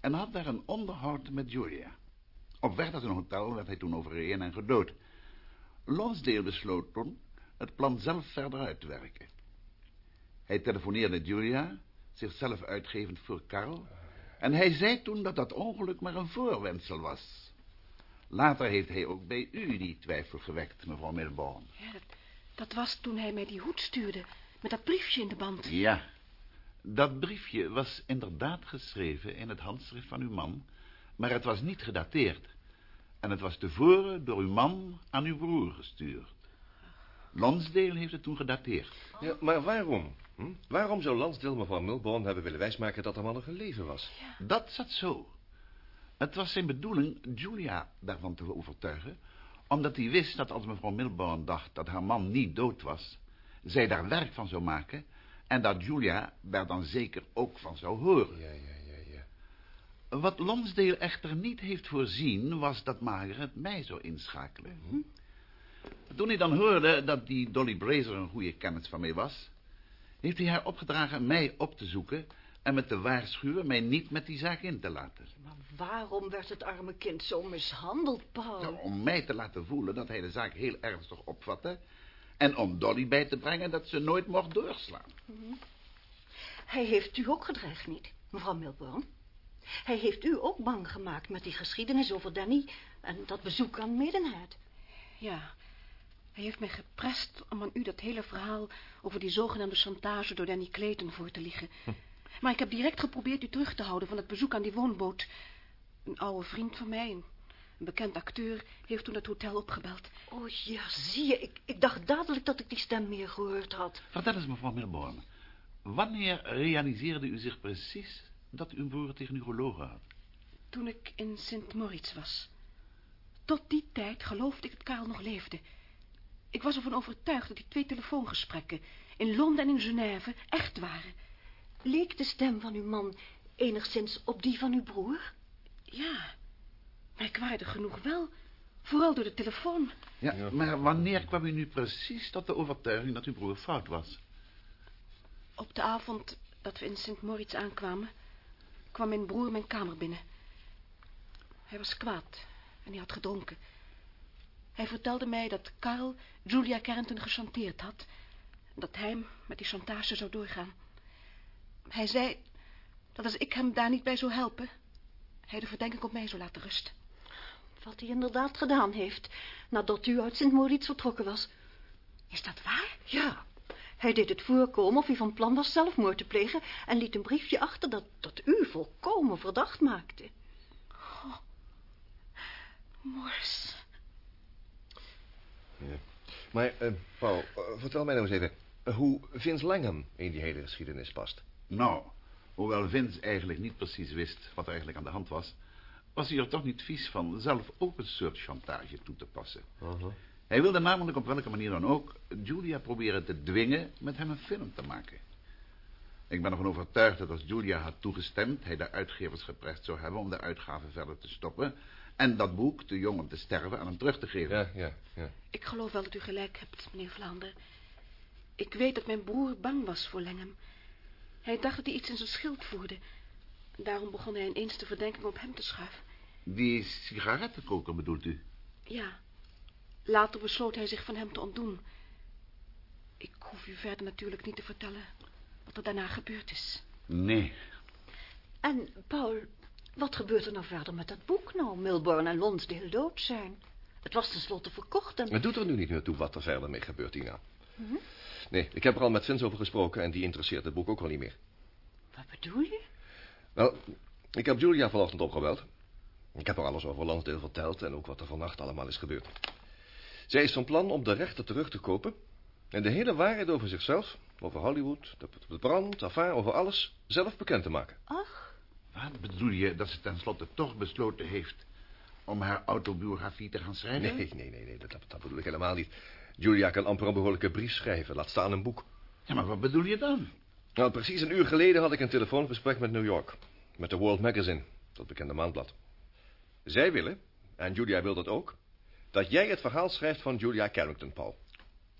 en had daar een onderhoud met Julia. Op weg naar zijn hotel werd hij toen overreden en gedood. Lonsdale besloot toen het plan zelf verder uit te werken. Hij telefoneerde Julia, zichzelf uitgevend voor Karel, en hij zei toen dat dat ongeluk maar een voorwendsel was. Later heeft hij ook bij u die twijfel gewekt, mevrouw Milborn. Ja, dat, dat was toen hij mij die hoed stuurde, met dat briefje in de band. Ja, dat briefje was inderdaad geschreven in het handschrift van uw man, maar het was niet gedateerd. En het was tevoren door uw man aan uw broer gestuurd. Lonsdale heeft het toen gedateerd. Ja, maar waarom? Hm? Waarom zou Lansdale mevrouw Milborn hebben willen wijsmaken dat er man nog een leven was? Dat zat zo. Het was zijn bedoeling Julia daarvan te overtuigen, omdat hij wist dat als mevrouw Milborn dacht dat haar man niet dood was, zij daar werk van zou maken en dat Julia daar dan zeker ook van zou horen. Ja, ja, ja, ja. Wat Lonsdale echter niet heeft voorzien, was dat Margaret mij zou inschakelen. Hm? Toen hij dan hoorde dat die Dolly Brazer een goede kennis van mij was, heeft hij haar opgedragen mij op te zoeken en me te waarschuwen mij niet met die zaak in te laten. Waarom werd het arme kind zo mishandeld, Paul? Nou, om mij te laten voelen dat hij de zaak heel ernstig opvatte en om Dolly bij te brengen dat ze nooit mocht doorslaan. Mhm. Hij heeft u ook gedreigd, niet, mevrouw Milburn? Hij heeft u ook bang gemaakt met die geschiedenis over Danny en dat bezoek aan Maidenhead. Ja, hij heeft mij geprest om aan u dat hele verhaal over die zogenaamde chantage door Danny Clayton voor te liegen. Maar ik heb direct geprobeerd u terug te houden van het bezoek aan die woonboot. Een oude vriend van mij, een, een bekend acteur, heeft toen het hotel opgebeld. Oh ja, zie je, ik, ik dacht dadelijk dat ik die stem meer gehoord had. Vertel eens, mevrouw Milborn. Wanneer realiseerde u zich precies dat uw broer tegen u gelogen had? Toen ik in Sint Moritz was. Tot die tijd geloofde ik dat Karel nog leefde. Ik was ervan overtuigd dat die twee telefoongesprekken in Londen en in Genève echt waren. Leek de stem van uw man enigszins op die van uw broer? Ja, merkwaardig genoeg wel. Vooral door de telefoon. Ja, maar wanneer kwam u nu precies tot de overtuiging dat uw broer fout was? Op de avond dat we in Sint Moritz aankwamen, kwam mijn broer mijn kamer binnen. Hij was kwaad en hij had gedronken. Hij vertelde mij dat Karl Julia Carrington gechanteerd had. En dat hij met die chantage zou doorgaan. Hij zei dat als ik hem daar niet bij zou helpen... hij de verdenking op mij zou laten rusten. Wat hij inderdaad gedaan heeft... nadat u uit Sint Moritz vertrokken was. Is dat waar? Ja. Hij deed het voorkomen of hij van plan was zelfmoord te plegen... en liet een briefje achter dat, dat u volkomen verdacht maakte. Oh. Morse. Ja. Maar, uh, Paul, uh, vertel mij nou eens even... Uh, hoe Vince Langham in die hele geschiedenis past. Nou, hoewel Vince eigenlijk niet precies wist wat er eigenlijk aan de hand was... was hij er toch niet vies van zelf ook een soort chantage toe te passen. -huh. Hij wilde namelijk op welke manier dan ook... Julia proberen te dwingen met hem een film te maken. Ik ben ervan overtuigd dat als Julia had toegestemd... hij de uitgevers geprest zou hebben om de uitgaven verder te stoppen... en dat boek, Te Jong om te sterven, aan hem terug te geven. Ja, ja, ja. Ik geloof wel dat u gelijk hebt, meneer Vlaanderen. Ik weet dat mijn broer bang was voor Langham. Hij dacht dat hij iets in zijn schild voerde. Daarom begon hij ineens de verdenking op hem te schuiven. Die sigarettenkoker bedoelt u? Ja. Later besloot hij zich van hem te ontdoen. Ik hoef u verder natuurlijk niet te vertellen wat er daarna gebeurd is. Nee. En, Paul, wat gebeurt er nou verder met dat boek nou? Milburn en Lonsdale dood zijn. Het was tenslotte verkocht en... Het doet er nu niet meer toe wat er verder mee gebeurt, Tina. Mm -hmm. Nee, ik heb er al met Vince over gesproken en die interesseert het boek ook wel niet meer. Wat bedoel je? Wel, ik heb Julia vanochtend opgebeld. Ik heb haar alles over Lansdale verteld en ook wat er vannacht allemaal is gebeurd. Zij is van plan om de rechten terug te kopen en de hele waarheid over zichzelf, over Hollywood, de, de brand, affaire, over alles, zelf bekend te maken. Ach. Wat bedoel je dat ze tenslotte toch besloten heeft om haar autobiografie te gaan schrijven? Nee, nee, nee, nee dat, dat bedoel ik helemaal niet. Julia kan amper een behoorlijke brief schrijven, laat staan een boek. Ja, maar wat bedoel je dan? Nou, precies een uur geleden had ik een telefoongesprek met New York. Met de World Magazine, dat bekende maandblad. Zij willen, en Julia wil dat ook, dat jij het verhaal schrijft van Julia Carrington, Paul.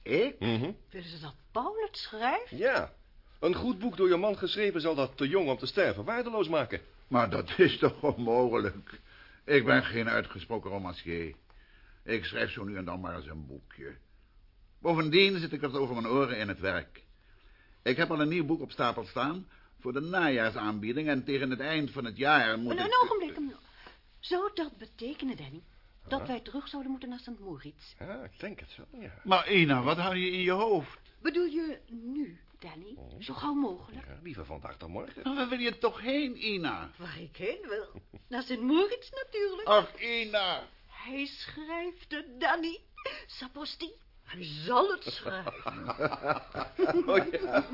Ik? Mhm. Willen ze dat Paul het schrijft? Ja. Een goed boek door je man geschreven zal dat te jong om te sterven waardeloos maken. Maar dat is toch onmogelijk? Ik ben geen uitgesproken romancier. Ik schrijf zo nu en dan maar eens een boekje. Bovendien zit ik er over mijn oren in het werk. Ik heb al een nieuw boek op stapel staan voor de najaarsaanbieding... en tegen het eind van het jaar moet een, ik... een ogenblik. een- Zou dat betekenen, Danny, dat wij terug zouden moeten naar St. Moritz? Ja, ik denk het wel, ja. Maar Ina, wat hou je in je hoofd? Bedoel je nu, Danny? Zo gauw mogelijk? Ja, liever vandaag dan morgen. Nou, Waar wil je toch heen, Ina? Waar ik heen wil? Naar St. Moritz natuurlijk. Ach, Ina. Hij schrijft het, Danny. Saposti, hij zal het schrijven. Oh, ja.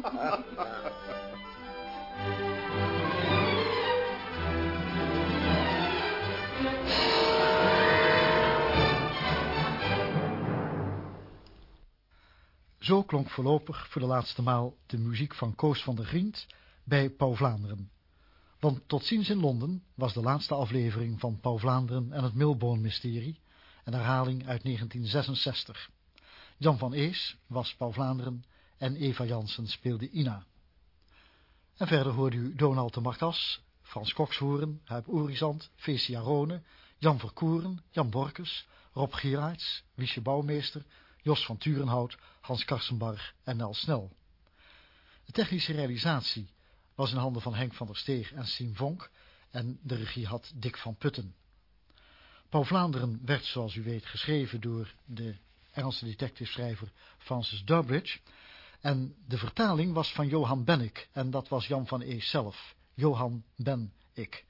Zo klonk voorlopig voor de laatste maal de muziek van Koos van der Griend bij Pauw Vlaanderen. Want tot ziens in Londen was de laatste aflevering van Pauw Vlaanderen en het Milbourne-mysterie, een herhaling uit 1966. Jan van Ees was Pauw Vlaanderen en Eva Jansen speelde Ina. En verder hoorde u Donald de Martas, Frans Kokshoorn, Huip Orizant, Feestia Rone, Jan Verkoeren, Jan Borkes, Rob Gieraerts, Wiesje Bouwmeester, Jos van Turenhout, Hans Karsenbarg en Nel Snel. De technische realisatie was in handen van Henk van der Steeg en Siem Vonk en de regie had Dick van Putten. Pauw Vlaanderen werd, zoals u weet, geschreven door de Engelse detectiveschrijver Francis Durbridge. En de vertaling was van Johan Bennick en dat was Jan van Ees zelf, Johan Ben ik.